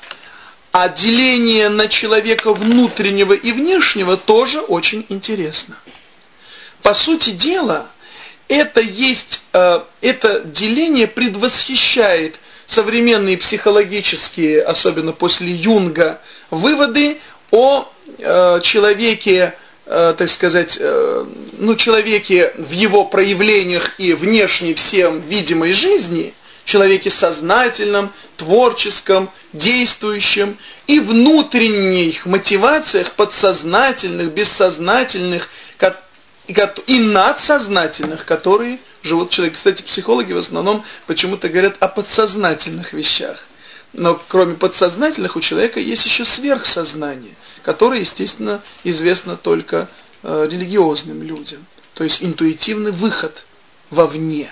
а деление на человека внутреннего и внешнего тоже очень интересно. По сути дела, это есть, э, это деление предвосхищает современные психологические, особенно после Юнга, выводы о э, человеке Э, так сказать, ну, человеке в его проявлениях и внешней всем видимой жизни, человеке сознательном, творческом, действующем и внутренних мотивациях, подсознательных, бессознательных и надсознательных, которые живут человек. Кстати, психологи в основном почему-то говорят о подсознательных вещах. Но кроме подсознательных у человека есть еще сверхсознание – которое, естественно, известно только э, религиозным людям. То есть интуитивный выход вовне.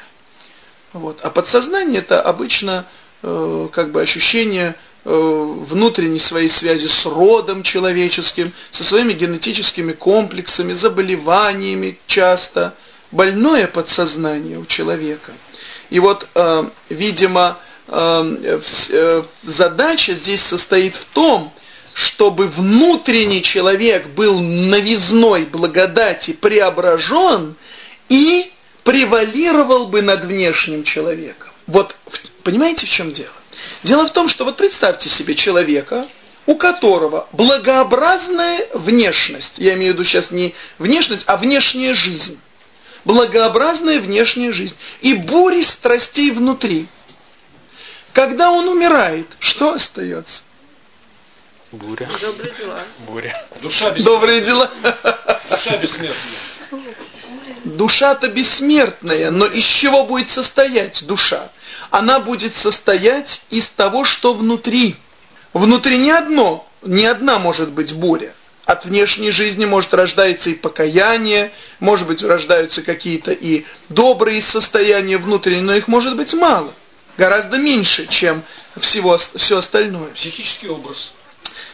Вот. А подсознание это обычно э, как бы ощущение внутренней своей связи с родом человеческим, со своими генетическими комплексами, заболеваниями часто. Больное подсознание у человека. И вот, э, видимо, э, э, задача здесь состоит в том, чтобы внутренний человек был новизной благодати преображен и превалировал бы над внешним человеком. Вот понимаете, в чем дело? Дело в том, что вот представьте себе человека, у которого благообразная внешность, я имею в виду сейчас не внешность, а внешняя жизнь, благообразная внешняя жизнь и бури страстей внутри. Когда он умирает, что остается? Буря. Добрые дела. Буря. Душа бессмертная. Добрые дела. Душа бессмертная. Душа-то бессмертная, но из чего будет состоять душа? Она будет состоять из того, что внутри. Внутри не одно, не одна может быть буря. От внешней жизни может рождается и покаяние, может быть рождаются какие-то и добрые состояния внутренние, но их может быть мало, гораздо меньше, чем всего все остальное. Психический образ.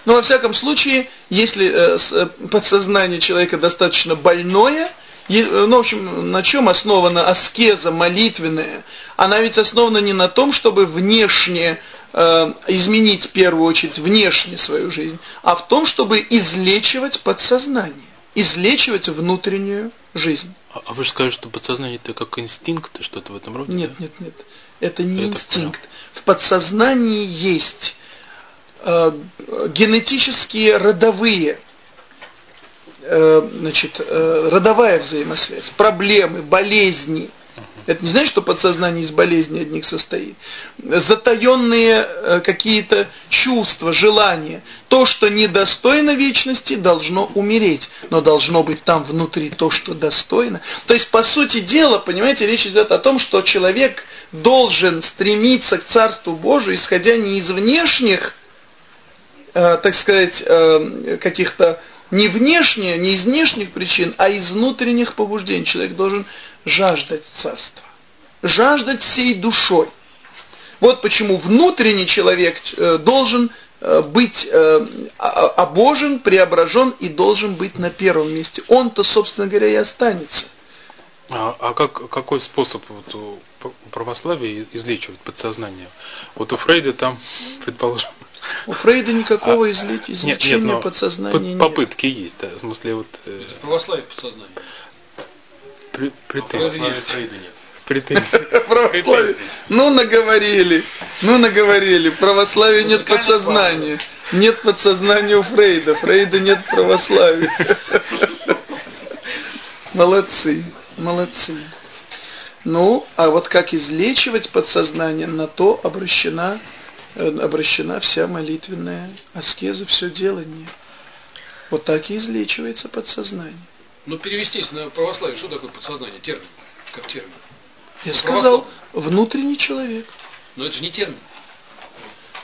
Но во всяком случае, если э, э, подсознание человека достаточно больное, ну, в общем, на чем основана аскеза молитвенная? Она ведь основана не на том, чтобы внешне э, изменить в первую очередь внешне свою жизнь, а в том, чтобы излечивать подсознание, излечивать внутреннюю жизнь. А, а вы же скажете, что подсознание это как инстинкт, что-то в этом роде? Нет, да? нет, нет. Это не это инстинкт. В подсознании есть э, генетические родовые, э, значит, э, родовая взаимосвязь, проблемы, болезни. Это не значит, что подсознание из болезней одних состоит. Затаенные э, какие-то чувства, желания. То, что недостойно вечности, должно умереть. Но должно быть там внутри то, что достойно. То есть, по сути дела, понимаете, речь идет о том, что человек должен стремиться к Царству Божию, исходя не из внешних Э, так сказать, э, каких-то Не внешне, не из внешних причин, а из внутренних побуждений. Человек должен жаждать царства. Жаждать всей душой. Вот почему внутренний человек э, должен э, быть э, обожен, преображен и должен быть на первом месте. Он-то, собственно говоря, и останется. А, а как, какой способ вот у православия излечивать подсознание? Вот у Фрейда там, предположим... У Фрейда никакого а, излеч... излечения нет, нет, подсознания нет. Попытки есть, да, в смысле вот... Э... Православие подсознание. При, претензии. А Фрейда нет претензии. Православие. Ну, наговорили. Ну, наговорили. Православие нет подсознания. Нет подсознания у Фрейда. Фрейда нет православия. Молодцы. Молодцы. Ну, а вот как излечивать подсознание, на то обращена, обращена вся молитвенная аскеза, все делание. Вот так и излечивается подсознание. Ну, перевестись на православие, что такое подсознание? Термин, как термин. Я сказал, внутренний человек. Но это же не термин.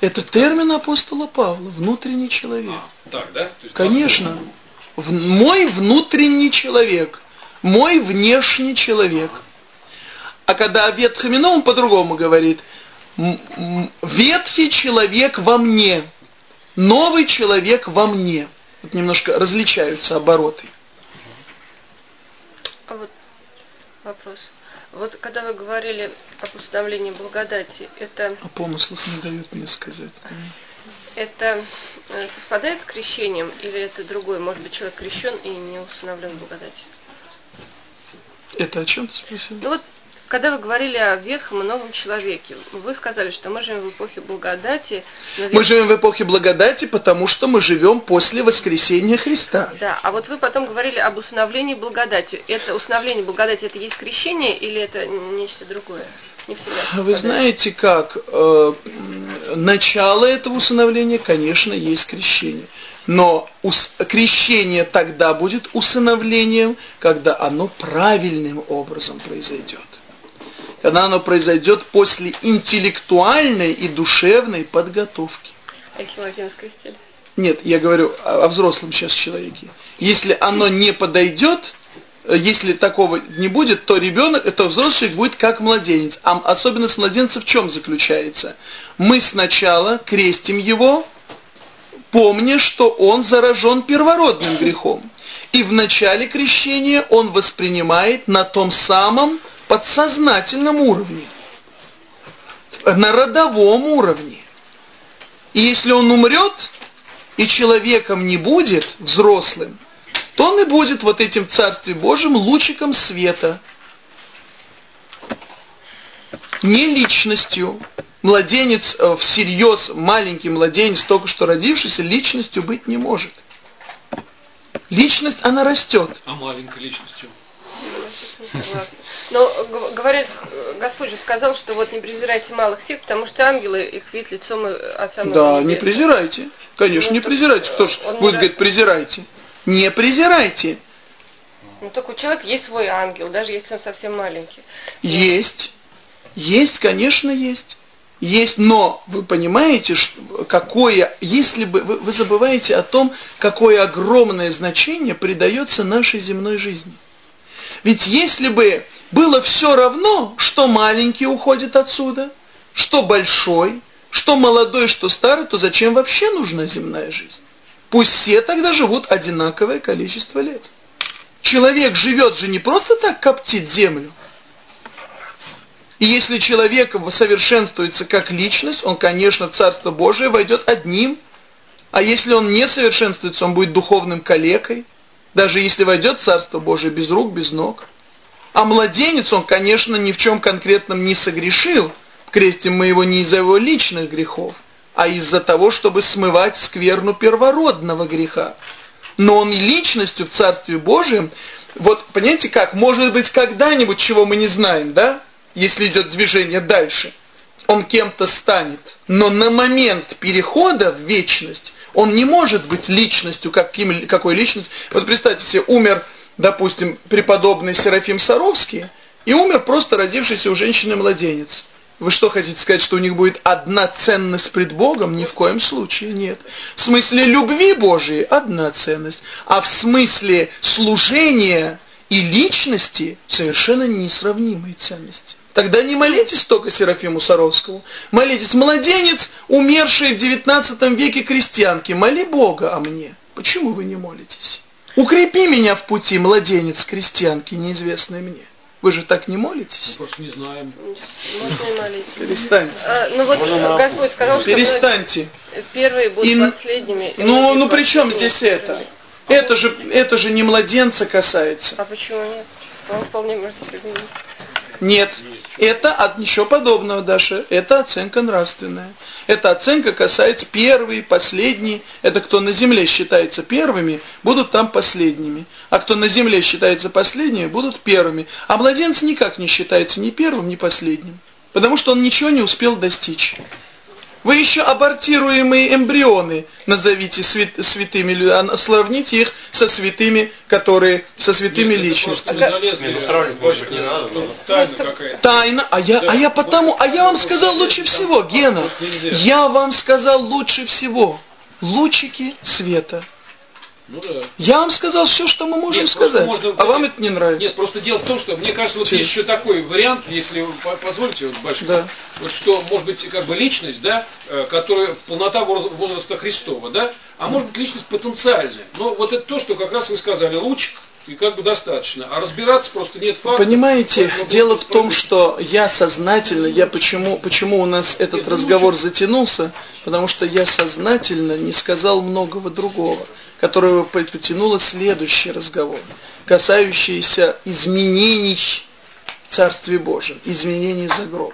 Это термин апостола Павла, внутренний человек. А, так, да? Конечно. В, мой внутренний человек, мой внешний человек. А когда о ветхом он по-другому говорит. Ветхий человек во мне, новый человек во мне. Вот немножко различаются обороты. А вот вопрос. Вот когда вы говорили об установлении благодати, это... А помыслов не дают мне сказать. Это э, совпадает с крещением или это другое? Может быть, человек крещен и не установлен благодати? Это о чем ты спросил? Ну вот когда вы говорили о ветхом и новом человеке, вы сказали, что мы живем в эпохе благодати. Но Мы живем в эпохе благодати, потому что мы живем после воскресения Христа. Да, а вот вы потом говорили об усыновлении благодати. Это усыновление благодати, это есть крещение или это нечто другое? Не всегда Вы знаете как, э, начало этого усыновления, конечно, есть крещение. Но крещение тогда будет усыновлением, когда оно правильным образом произойдет когда оно произойдет после интеллектуальной и душевной подготовки. А если младенец крестили? Нет, я говорю о, о взрослом сейчас человеке. Если оно не подойдет, э, если такого не будет, то ребенок, это взрослый будет как младенец. А особенность младенца в чем заключается? Мы сначала крестим его, помня, что он заражен первородным грехом. И в начале крещения он воспринимает на том самом подсознательном уровне, на родовом уровне. И если он умрет, и человеком не будет, взрослым, то он и будет вот этим в Царстве Божьем лучиком света. Не личностью. Младенец э, всерьез, маленький младенец, только что родившийся, личностью быть не может. Личность, она растет. А маленькой личностью? Но говорят, Господь же сказал, что вот не презирайте малых всех, потому что ангелы их видят лицом Отца Да, не презирайте. Конечно, ну, не презирайте. Кто же будет говорить, презирайте? Не презирайте. Ну так у человека есть свой ангел, даже если он совсем маленький. Есть. Есть, конечно, есть. Есть, но вы понимаете, какое, если бы вы, вы забываете о том, какое огромное значение придается нашей земной жизни. Ведь если бы было все равно, что маленький уходит отсюда, что большой, что молодой, что старый, то зачем вообще нужна земная жизнь? Пусть все тогда живут одинаковое количество лет. Человек живет же не просто так коптит землю. И если человек совершенствуется как личность, он, конечно, в Царство Божие войдет одним. А если он не совершенствуется, он будет духовным калекой. Даже если войдет Царство Божие без рук, без ног. А младенец, он, конечно, ни в чем конкретном не согрешил. Крестим мы его не из-за его личных грехов, а из-за того, чтобы смывать скверну первородного греха. Но он и личностью в Царстве Божьем, вот понимаете как, может быть когда-нибудь, чего мы не знаем, да, если идет движение дальше, он кем-то станет. Но на момент перехода в вечность он не может быть личностью, каким, какой личностью. Вот представьте себе, умер, допустим, преподобный Серафим Саровский, и умер просто родившийся у женщины младенец. Вы что хотите сказать, что у них будет одна ценность пред Богом? Ни в коем случае нет. В смысле любви Божией одна ценность, а в смысле служения и личности совершенно несравнимые ценности. Тогда не молитесь только Серафиму Саровскому. Молитесь, младенец, умерший в 19 веке крестьянки, моли Бога о мне. Почему вы не молитесь? Укрепи меня в пути, младенец крестьянки, неизвестной мне. Вы же так не молитесь? Мы просто не знаем. Можно и молиться. Перестаньте. А, ну вот Господь сказал, что Перестаньте. первые будут И- последними. и Ну, ну при чем здесь это? Это же, это же не младенца касается. А почему нет? Он вполне может применить. Нет, это от ничего подобного, Даша. Это оценка нравственная. Эта оценка касается первые, последние. Это кто на земле считается первыми, будут там последними. А кто на земле считается последними, будут первыми. А младенец никак не считается ни первым, ни последним. Потому что он ничего не успел достичь. Вы еще абортируемые эмбрионы назовите свят- святыми, а сравните их со святыми, которые, со святыми Нет, это личностями. залезли, Не, ну, сравнивать, не надо, но- тут Тайна какая-то. Тайна, а я, а я потому, а я вам сказал лучше всего, Гена, я вам сказал лучше всего, лучики света. Ну да. Я вам сказал все, что мы можем Нет, сказать, можно- а вам это не нравится. Нет, просто дело в том, что мне кажется, вот Чего? есть еще такой вариант, если позволите, вот, батюшка, Да. вот что может быть как бы личность, да, э, которая полнота воз- возраста Христова, да, а может быть личность потенциальная. Но вот это то, что как раз вы сказали, лучик, и как бы достаточно. А разбираться просто нет фактов. Понимаете, дело в том, что я сознательно, я почему, почему у нас этот разговор затянулся, потому что я сознательно не сказал многого другого, которое бы потянуло следующий разговор, касающийся изменений в Царстве Божьем, изменений за гроб.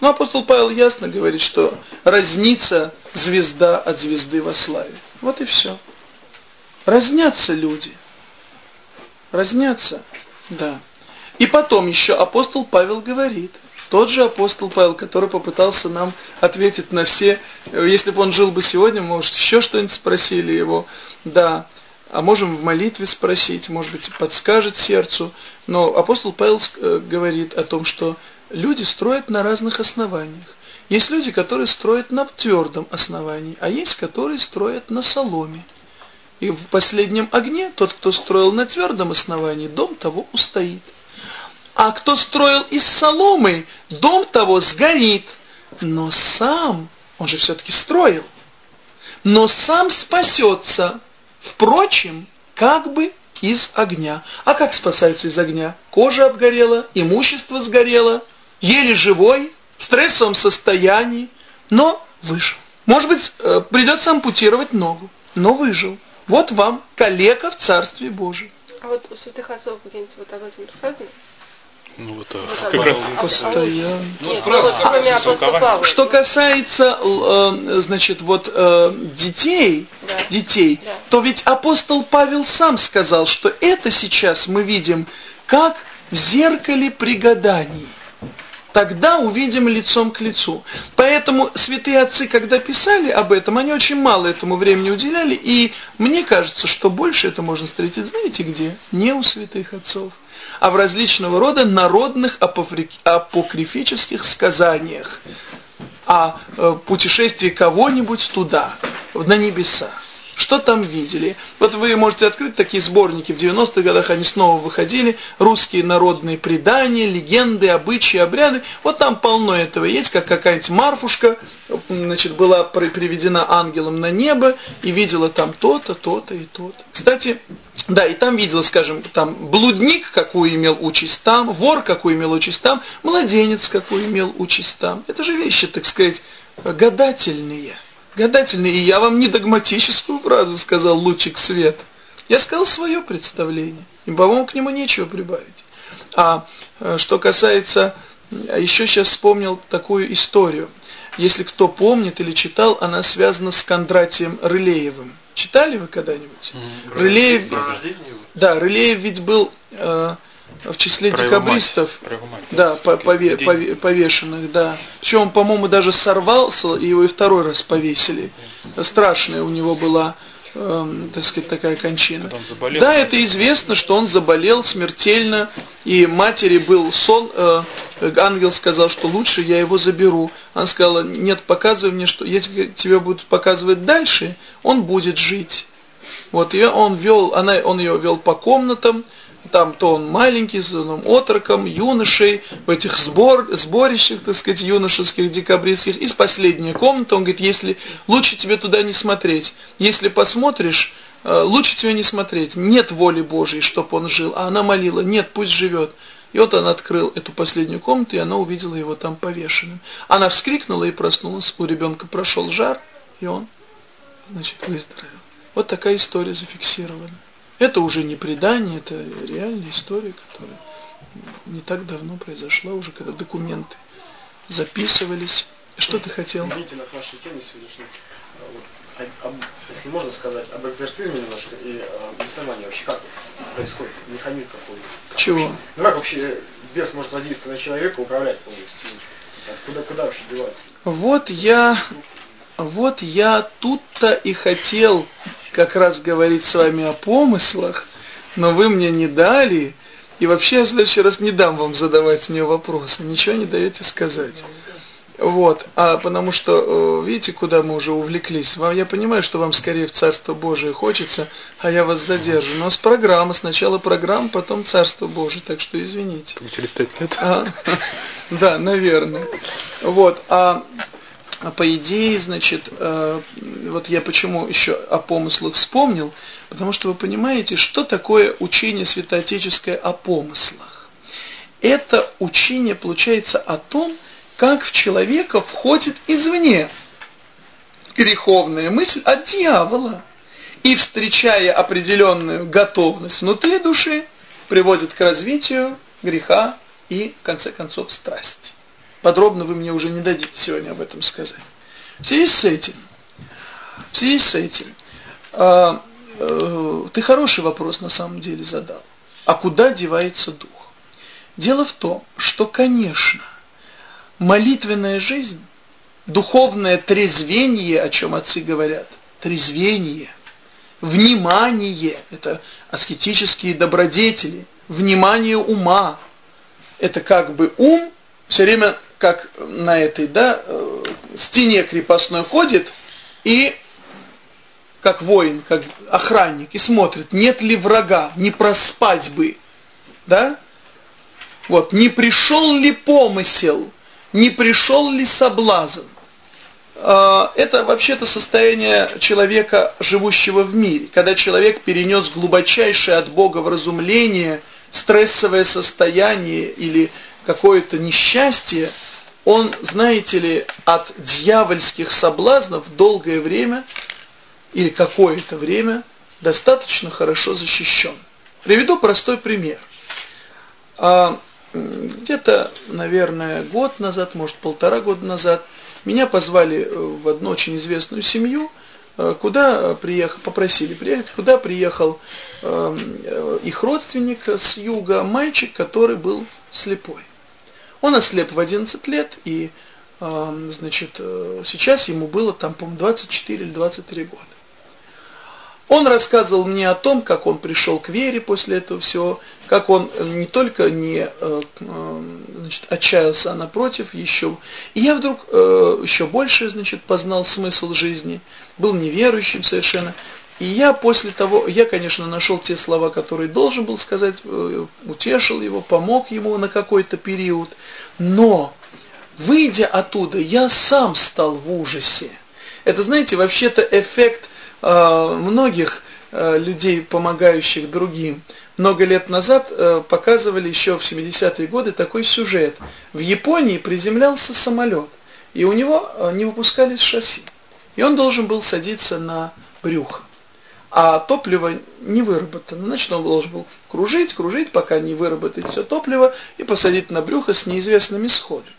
Но апостол Павел ясно говорит, что разнится звезда от звезды во славе. Вот и все. Разнятся люди. Разнятся, да. И потом еще апостол Павел говорит, тот же апостол Павел, который попытался нам ответить на все, если бы он жил бы сегодня, может, еще что-нибудь спросили его, да, а можем в молитве спросить, может быть, подскажет сердцу, но апостол Павел э, говорит о том, что люди строят на разных основаниях. Есть люди, которые строят на твердом основании, а есть, которые строят на соломе. И в последнем огне тот, кто строил на твердом основании, дом того устоит. А кто строил из соломы, дом того сгорит. Но сам, он же все-таки строил, но сам спасется, впрочем, как бы из огня. А как спасаются из огня? Кожа обгорела, имущество сгорело, еле живой, в стрессовом состоянии, но выжил. Может быть, э, придется ампутировать ногу, но выжил. Вот вам калека в Царстве Божьем. А вот у святых отцов где-нибудь вот об этом сказано? Ну вот, а, Вот как раз Постоянно. Ну, ну. Что касается, э, значит, вот э, детей, Да. детей, Да. то ведь апостол Павел сам сказал, что это сейчас мы видим как в зеркале при гадании. Тогда увидим лицом к лицу. Поэтому святые отцы, когда писали об этом, они очень мало этому времени уделяли, и мне кажется, что больше это можно встретить, знаете где? Не у святых отцов, а в различного рода народных апокрифических сказаниях о э, путешествии кого-нибудь туда, на небеса. Что там видели? Вот вы можете открыть такие сборники. В 90-х годах они снова выходили. Русские народные предания, легенды, обычаи, обряды. Вот там полно этого есть, как какая-нибудь Марфушка, значит, была при- приведена ангелом на небо и видела там то-то, то-то и то-то. Кстати, да, и там видела, скажем, там блудник, какую имел участь там, вор, какую имел участь там, младенец, какую имел участь там. Это же вещи, так сказать, гадательные. Гадательные. И я вам не догматическую фразу сказал «лучик свет». Я сказал свое представление. И, по-моему, к нему нечего прибавить. А э, что касается... а Еще сейчас вспомнил такую историю. Если кто помнит или читал, она связана с Кондратием Рылеевым. Читали вы когда-нибудь? Рылеев, рождение его? да, Рылеев ведь был э, в числе Про его мать, декабристов. про его мать. Да, по- пове- пове- повешенных, да. Причем он, по-моему, даже сорвался, и его и второй раз повесили. Страшная у него была эм, так сказать, такая кончина. Он заболел. Да, это известно, что он заболел смертельно, и матери был сон, э, ангел сказал, что лучше я его заберу. Она сказала, нет, показывай мне, что если тебе будут показывать дальше, он будет жить. Вот, и он вел, она, он ее вел по комнатам, там то он маленький, с он отроком, юношей, в этих сбор, сборищах, так сказать, юношеских, декабристских. Из последней комнаты он говорит, если лучше тебе туда не смотреть, если посмотришь, э, лучше тебе не смотреть, нет воли Божьей, чтобы он жил. А она молила, нет, пусть живет. И вот он открыл эту последнюю комнату, и она увидела его там повешенным. Она вскрикнула и проснулась, у ребенка прошел жар, и он, значит, выздоровел. Вот такая история зафиксирована. Это уже не предание, это реальная история, которая не так давно произошла, уже когда документы записывались. Что ты хотел? Видите, на нашей теме сегодняшней, э, вот, если можно сказать, об экзорцизме немножко и о бесомании вообще, как происходит, механизм какой? Как Чего? Вообще, ну как вообще бес может воздействовать на человека, управлять полностью? Куда, куда вообще деваться? Вот я, вот я тут-то и хотел как раз говорить с вами о помыслах, но вы мне не дали, и вообще я в следующий раз не дам вам задавать мне вопросы, ничего не даете сказать. Вот, а потому что, э, видите, куда мы уже увлеклись. Вам, я понимаю, что вам скорее в Царство Божие хочется, а я вас задержу. Но с программы, сначала программа, потом Царство Божие, так что извините. Через пять лет? А, да, наверное. Вот, а а по идее, значит, э, вот я почему еще о помыслах вспомнил, потому что вы понимаете, что такое учение святоотеческое о помыслах. Это учение, получается, о том, как в человека входит извне греховная мысль от дьявола. И встречая определенную готовность внутри души, приводит к развитию греха и, в конце концов, страсти. Подробно вы мне уже не дадите сегодня об этом сказать. В связи с этим, в связи с этим, э, э, ты хороший вопрос на самом деле задал. А куда девается дух? Дело в том, что, конечно, молитвенная жизнь, духовное трезвение, о чем отцы говорят, трезвение, внимание, это аскетические добродетели, внимание ума, это как бы ум все время как на этой да, э, стене крепостной ходит и как воин, как охранник, и смотрит, нет ли врага, не проспать бы, да? Вот, не пришел ли помысел, не пришел ли соблазн. А, это вообще-то состояние человека, живущего в мире, когда человек перенес глубочайшее от Бога вразумление, стрессовое состояние или какое-то несчастье, он, знаете ли, от дьявольских соблазнов долгое время или какое-то время достаточно хорошо защищен. Приведу простой пример. А, где-то, наверное, год назад, может полтора года назад, меня позвали э, в одну очень известную семью, э, куда приехал, попросили приехать, куда приехал э, их родственник с юга, мальчик, который был слепой. Он ослеп в 11 лет, и значит, э, сейчас ему было там, по-моему, 24 или 23 года. Он рассказывал мне о том, как он пришел к вере после этого всего, как он не только не э, значит, отчаялся, а напротив еще. И я вдруг э, еще больше значит, познал смысл жизни, был неверующим совершенно. И я после того, я, конечно, нашел те слова, которые должен был сказать, э, утешил его, помог ему на какой-то период, но, выйдя оттуда, я сам стал в ужасе. Это, знаете, вообще-то эффект э, многих э, людей, помогающих другим. Много лет назад э, показывали еще в 70-е годы такой сюжет. В Японии приземлялся самолет, и у него э, не выпускались шасси. И он должен был садиться на брюхо а топливо не выработано. Значит, он должен был кружить, кружить, пока не выработает все топливо, и посадить на брюхо с неизвестным исходом.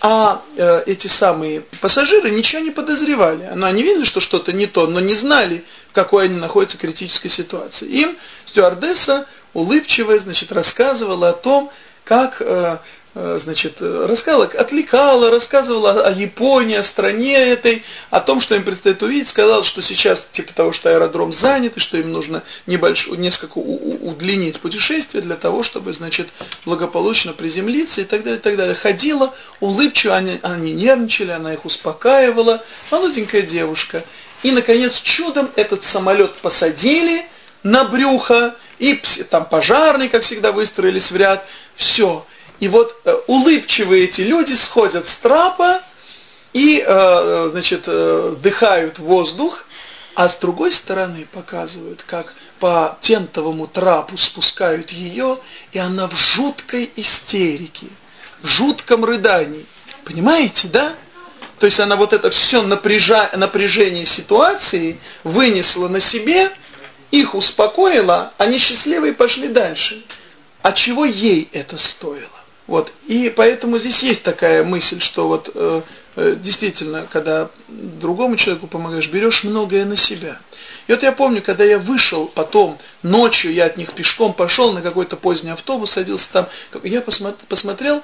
А э, эти самые пассажиры ничего не подозревали. Но они видели, что что-то не то, но не знали, в какой они находятся критической ситуации. Им стюардесса улыбчивая, значит, рассказывала о том, как э, значит, рассказывала, отвлекала, рассказывала о Японии, о стране этой, о том, что им предстоит увидеть, сказала, что сейчас, типа того, что аэродром занят, и что им нужно небольшое, несколько удлинить путешествие для того, чтобы, значит, благополучно приземлиться и так далее, и так далее. Ходила, улыбчиво, они, они нервничали, она их успокаивала, молоденькая девушка. И, наконец, чудом этот самолет посадили на брюхо, и там пожарные, как всегда, выстроились в ряд, все. И вот э, улыбчивые эти люди сходят с трапа и, э, значит, э, вдыхают воздух, а с другой стороны показывают, как по тентовому трапу спускают ее, и она в жуткой истерике, в жутком рыдании. Понимаете, да? То есть она вот это все напряжа, напряжение ситуации вынесла на себе, их успокоила, они счастливые пошли дальше. А чего ей это стоило? Вот. И поэтому здесь есть такая мысль, что вот э, э, действительно, когда другому человеку помогаешь, берешь многое на себя. И вот я помню, когда я вышел потом, ночью я от них пешком пошел на какой-то поздний автобус, садился там, я посмотрел, посмотрел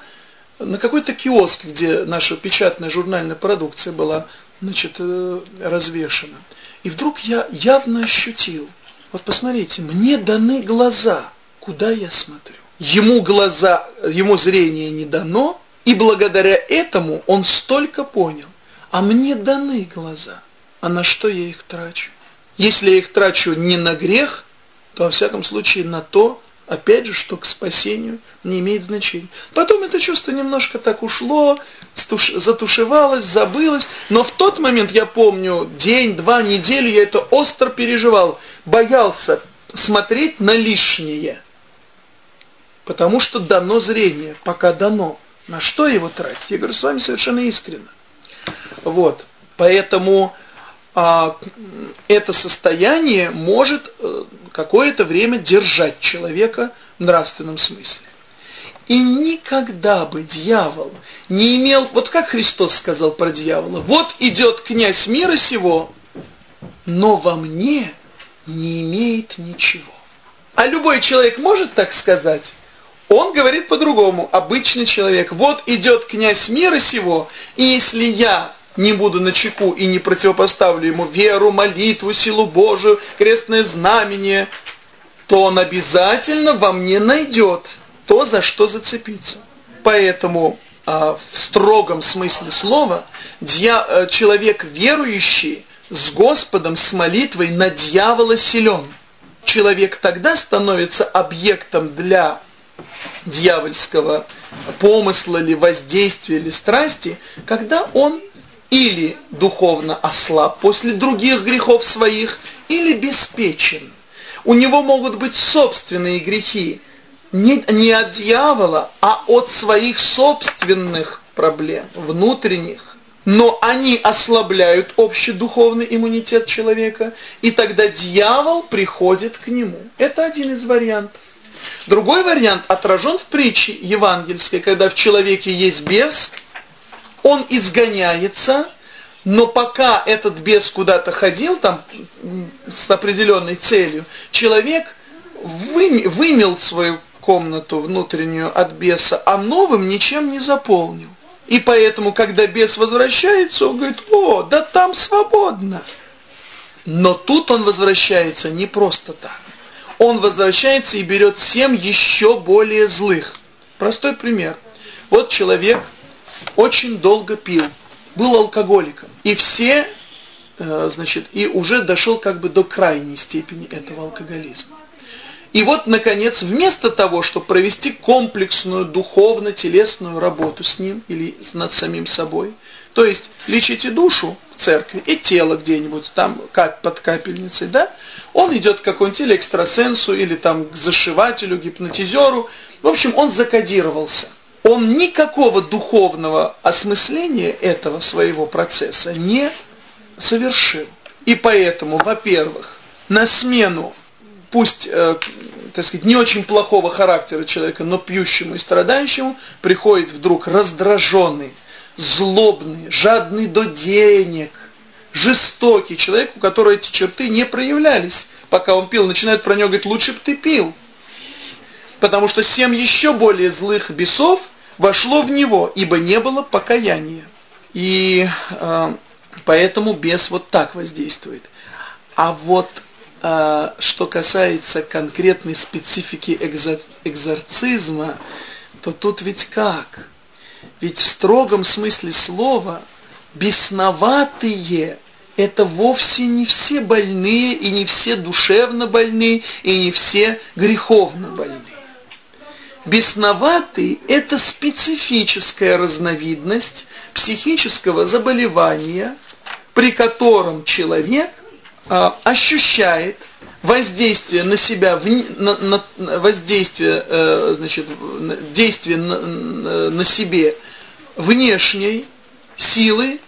на какой-то киоск, где наша печатная журнальная продукция была значит, э, развешена. И вдруг я явно ощутил, вот посмотрите, мне даны глаза, куда я смотрю ему глаза, ему зрение не дано, и благодаря этому он столько понял. А мне даны глаза, а на что я их трачу? Если я их трачу не на грех, то во всяком случае на то, опять же, что к спасению не имеет значения. Потом это чувство немножко так ушло, затушевалось, забылось, но в тот момент, я помню, день, два, неделю я это остро переживал, боялся смотреть на лишнее – Потому что дано зрение, пока дано. На что его тратить? Я говорю с вами совершенно искренне. Вот. Поэтому а, это состояние может э, какое-то время держать человека в нравственном смысле. И никогда бы дьявол не имел, вот как Христос сказал про дьявола, вот идет князь мира сего, но во мне не имеет ничего. А любой человек может так сказать? Он говорит по-другому, обычный человек. Вот идет князь мира сего, и если я не буду на чеку и не противопоставлю ему веру, молитву, силу Божию, крестное знамение, то он обязательно во мне найдет то, за что зацепиться. Поэтому а, в строгом смысле слова э, человек верующий с Господом, с молитвой на дьявола силен. Человек тогда становится объектом для дьявольского помысла или воздействия или страсти, когда он или духовно ослаб после других грехов своих, или беспечен. У него могут быть собственные грехи, не, не от дьявола, а от своих собственных проблем, внутренних. Но они ослабляют общий духовный иммунитет человека, и тогда дьявол приходит к нему. Это один из вариантов. Другой вариант отражен в притче евангельской, когда в человеке есть бес, он изгоняется, но пока этот бес куда-то ходил, там, с определенной целью, человек вымел свою комнату внутреннюю от беса, а новым ничем не заполнил. И поэтому, когда бес возвращается, он говорит, о, да там свободно. Но тут он возвращается не просто так он возвращается и берет семь еще более злых. Простой пример. Вот человек очень долго пил, был алкоголиком. И все, э, значит, и уже дошел как бы до крайней степени этого алкоголизма. И вот, наконец, вместо того, чтобы провести комплексную духовно-телесную работу с ним или над самим собой, то есть лечите душу в церкви и тело где-нибудь там под капельницей, да, он идет к какому-нибудь экстрасенсу, или там к зашивателю, гипнотизеру. В общем, он закодировался. Он никакого духовного осмысления этого своего процесса не совершил. И поэтому, во-первых, на смену, пусть, э, так сказать, не очень плохого характера человека, но пьющему и страдающему, приходит вдруг раздраженный, злобный, жадный до денег, жестокий человек, у которого эти черты не проявлялись, пока он пил, начинают про него говорить, лучше бы ты пил. Потому что семь еще более злых бесов вошло в него, ибо не было покаяния. И э, поэтому бес вот так воздействует. А вот э, что касается конкретной специфики экзор экзорцизма, то тут ведь как? Ведь в строгом смысле слова бесноватые – это вовсе не все больные и не все душевно больные и не все греховно больные. Бесноватый – это специфическая разновидность психического заболевания, при котором человек а, ощущает воздействие на себя, на, на, воздействие, э, значит, действие на, на себе внешней силы,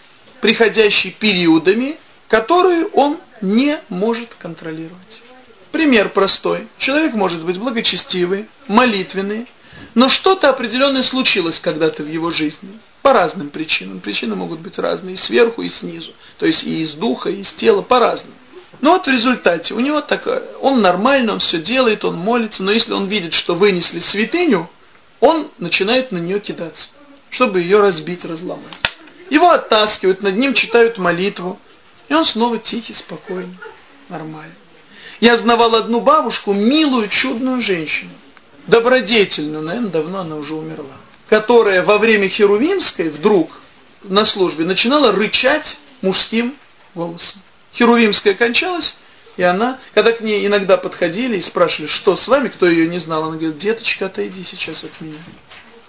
приходящей периодами, которые он не может контролировать. Пример простой. Человек может быть благочестивый, молитвенный, но что-то определенное случилось когда-то в его жизни. По разным причинам. Причины могут быть разные, и сверху, и снизу. То есть и из духа, и из тела, по-разному. Но вот в результате у него такое, он нормально, он все делает, он молится, но если он видит, что вынесли святыню, он начинает на нее кидаться, чтобы ее разбить, разломать. Его оттаскивают, над ним читают молитву, и он снова тихий, спокойный, нормальный. Я знавал одну бабушку, милую, чудную женщину, добродетельную, наверное, давно она уже умерла, которая во время Херувимской вдруг на службе начинала рычать мужским голосом. Херувимская кончалась, и она, когда к ней иногда подходили и спрашивали, что с вами, кто ее не знал, она говорит, деточка, отойди сейчас от меня.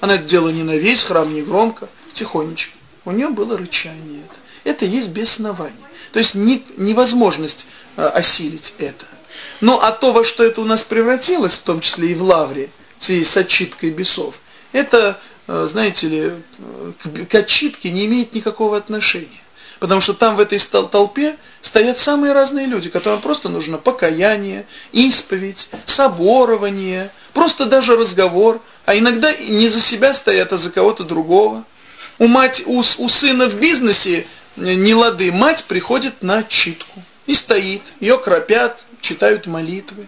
Она это делала не на весь храм, не громко, тихонечко. У нее было рычание это. Это есть беснование. То есть не, невозможность э, осилить это. Но а то, во что это у нас превратилось, в том числе и в лавре, в связи с отчиткой бесов, это, э, знаете ли, э, к отчитке не имеет никакого отношения. Потому что там в этой толпе стоят самые разные люди, которым просто нужно покаяние, исповедь, соборование, просто даже разговор, а иногда не за себя стоят, а за кого-то другого. У, мать, у, у сына в бизнесе э, не лады, мать приходит на отчитку и стоит, ее кропят, читают молитвы.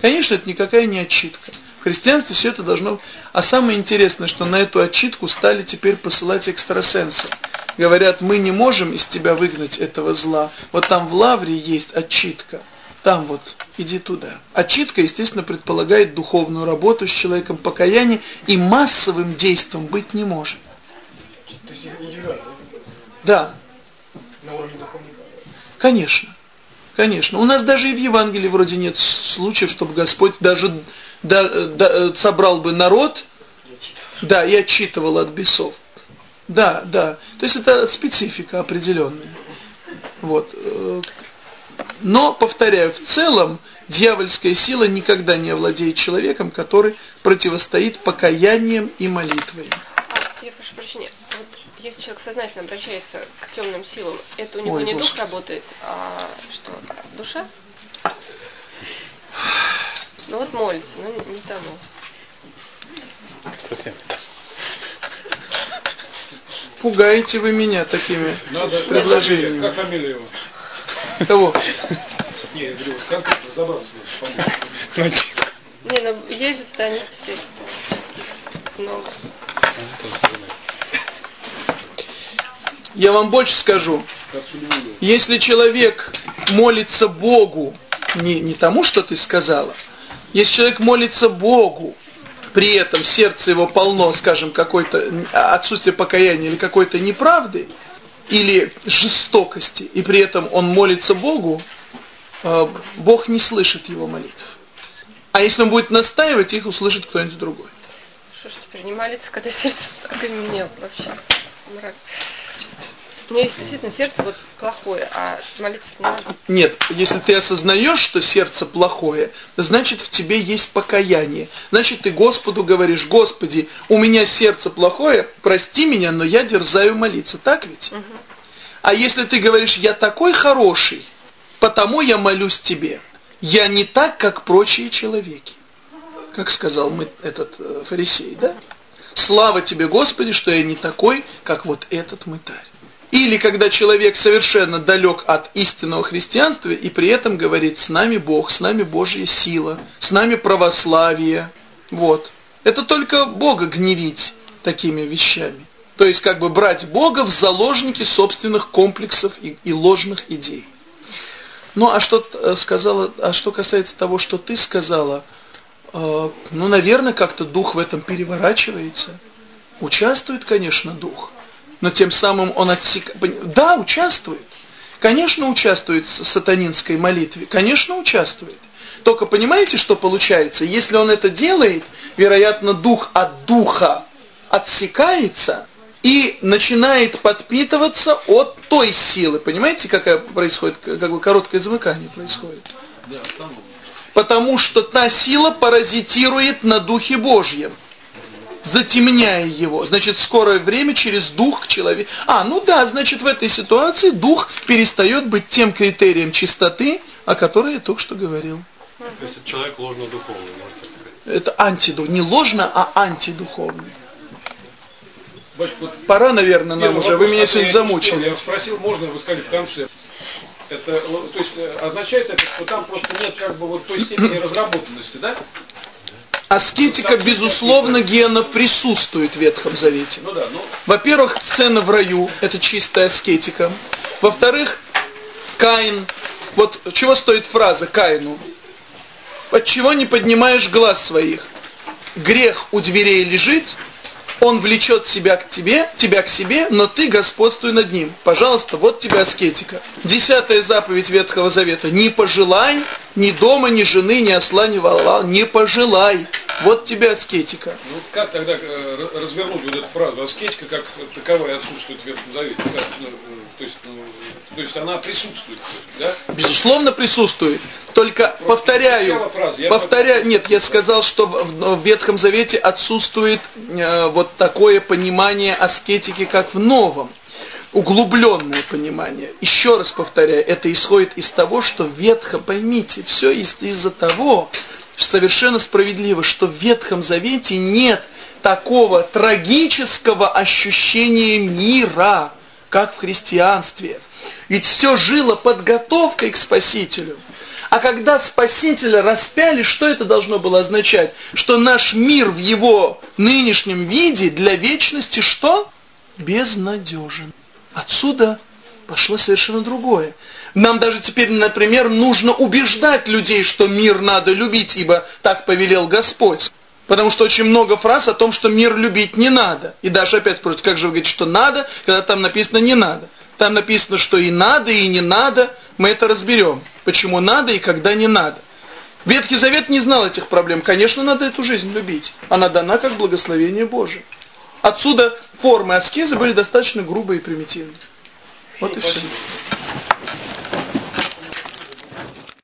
Конечно, это никакая не отчитка. В христианстве все это должно... А самое интересное, что на эту отчитку стали теперь посылать экстрасенсы. Говорят, мы не можем из тебя выгнать этого зла. Вот там в лавре есть отчитка. Там вот, иди туда. Отчитка, естественно, предполагает духовную работу с человеком, покаяние и массовым действием быть не может. То есть индивидуально? Да. На уровне духовника? Конечно. Конечно. У нас даже и в Евангелии вроде нет случаев, чтобы Господь даже да, да, собрал бы народ, да, и отчитывал от бесов. Да, да. То есть это специфика определенная. Вот. Но, повторяю, в целом дьявольская сила никогда не овладеет человеком, который противостоит покаянием и молитвой. А, я прошу прощения. Если человек сознательно обращается к темным силам, это у него Ой, не дух работает, а что, душа? Ну вот молится, но не тому. Совсем не Пугаете вы меня такими Надо, предложениями. Как фамилия его? Кого? Не, я говорю, конкретно разобраться. Не, ну есть же станисты все. Много. Я вам больше скажу. Если человек молится Богу, не, не тому, что ты сказала, если человек молится Богу, при этом сердце его полно, скажем, какой-то отсутствие покаяния или какой-то неправды, или жестокости, и при этом он молится Богу, э, Бог не слышит его молитв. А если он будет настаивать, их услышит кто-нибудь другой. Что ж теперь не молиться, когда сердце окаменело вообще? Мрак. Есть действительно сердце вот плохое, а молиться не надо. Нет, если ты осознаешь, что сердце плохое, значит в тебе есть покаяние. Значит ты Господу говоришь, Господи, у меня сердце плохое, прости меня, но я дерзаю молиться. Так ведь? Угу. А если ты говоришь, я такой хороший, потому я молюсь тебе. Я не так, как прочие человеки. Как сказал мы этот э, фарисей, да? Слава тебе, Господи, что я не такой, как вот этот мытарь. Или когда человек совершенно далек от истинного христианства и при этом говорит, с нами Бог, с нами Божья сила, с нами православие. Вот. Это только Бога гневить такими вещами. То есть как бы брать Бога в заложники собственных комплексов и, и ложных идей. Ну а что э, сказала, а что касается того, что ты сказала, э, ну, наверное, как-то дух в этом переворачивается. Участвует, конечно, дух, но тем самым он отсекает. Да, участвует. Конечно, участвует в сатанинской молитве. Конечно, участвует. Только понимаете, что получается? Если он это делает, вероятно, дух от духа отсекается и начинает подпитываться от той силы. Понимаете, какая происходит, как бы короткое замыкание происходит? Потому что та сила паразитирует на Духе Божьем затемняя его. Значит, скорое время через дух к человеку. А, ну да, значит, в этой ситуации дух перестает быть тем критерием чистоты, о которой я только что говорил. То есть человек ложно-духовный, можно так сказать. Это антидух. Не ложно, а антидуховный. Пора, наверное, нам уже. Вы меня сегодня замучили. Я спросил, можно вы сказали в конце. Это, то есть э, означает это, что там просто нет как бы вот той степени разработанности, да? Аскетика, безусловно, гена присутствует в Ветхом Завете. Ну ну... Во-первых, сцена в раю, это чистая аскетика. Во-вторых, Каин. Вот чего стоит фраза Каину? От чего не поднимаешь глаз своих? Грех у дверей лежит, он влечет себя к тебе, тебя к себе, но ты господствуй над ним. Пожалуйста, вот тебе аскетика. Десятая заповедь Ветхого Завета. Не пожелай ни дома, ни жены, ни осла, ни вала. Не пожелай. Вот тебе аскетика. Ну как тогда э, развернуть вот эту фразу? Аскетика как таковая отсутствует в Ветхом Завете. Как, ну, то есть, ну, то есть она присутствует, да? Безусловно присутствует. Только Просто повторяю, повторяю, нет, я сказал, что в, в Ветхом Завете отсутствует э, вот такое понимание аскетики, как в Новом. Углубленное понимание. Еще раз повторяю, это исходит из того, что ветхо, поймите, все из- из-за того, совершенно справедливо, что в Ветхом Завете нет такого трагического ощущения мира, как в христианстве. Ведь все жило подготовкой к Спасителю. А когда Спасителя распяли, что это должно было означать? Что наш мир в его нынешнем виде для вечности что? Безнадежен. Отсюда пошло совершенно другое. Нам даже теперь, например, нужно убеждать людей, что мир надо любить, ибо так повелел Господь. Потому что очень много фраз о том, что мир любить не надо. И даже опять спросят, как же вы говорите, что надо, когда там написано не надо. Там написано, что и надо, и не надо. Мы это разберем. Почему надо и когда не надо. Ветхий Завет не знал этих проблем. Конечно, надо эту жизнь любить. Она дана как благословение Божие. Отсюда формы аскезы были достаточно грубые и примитивные. Вот и все.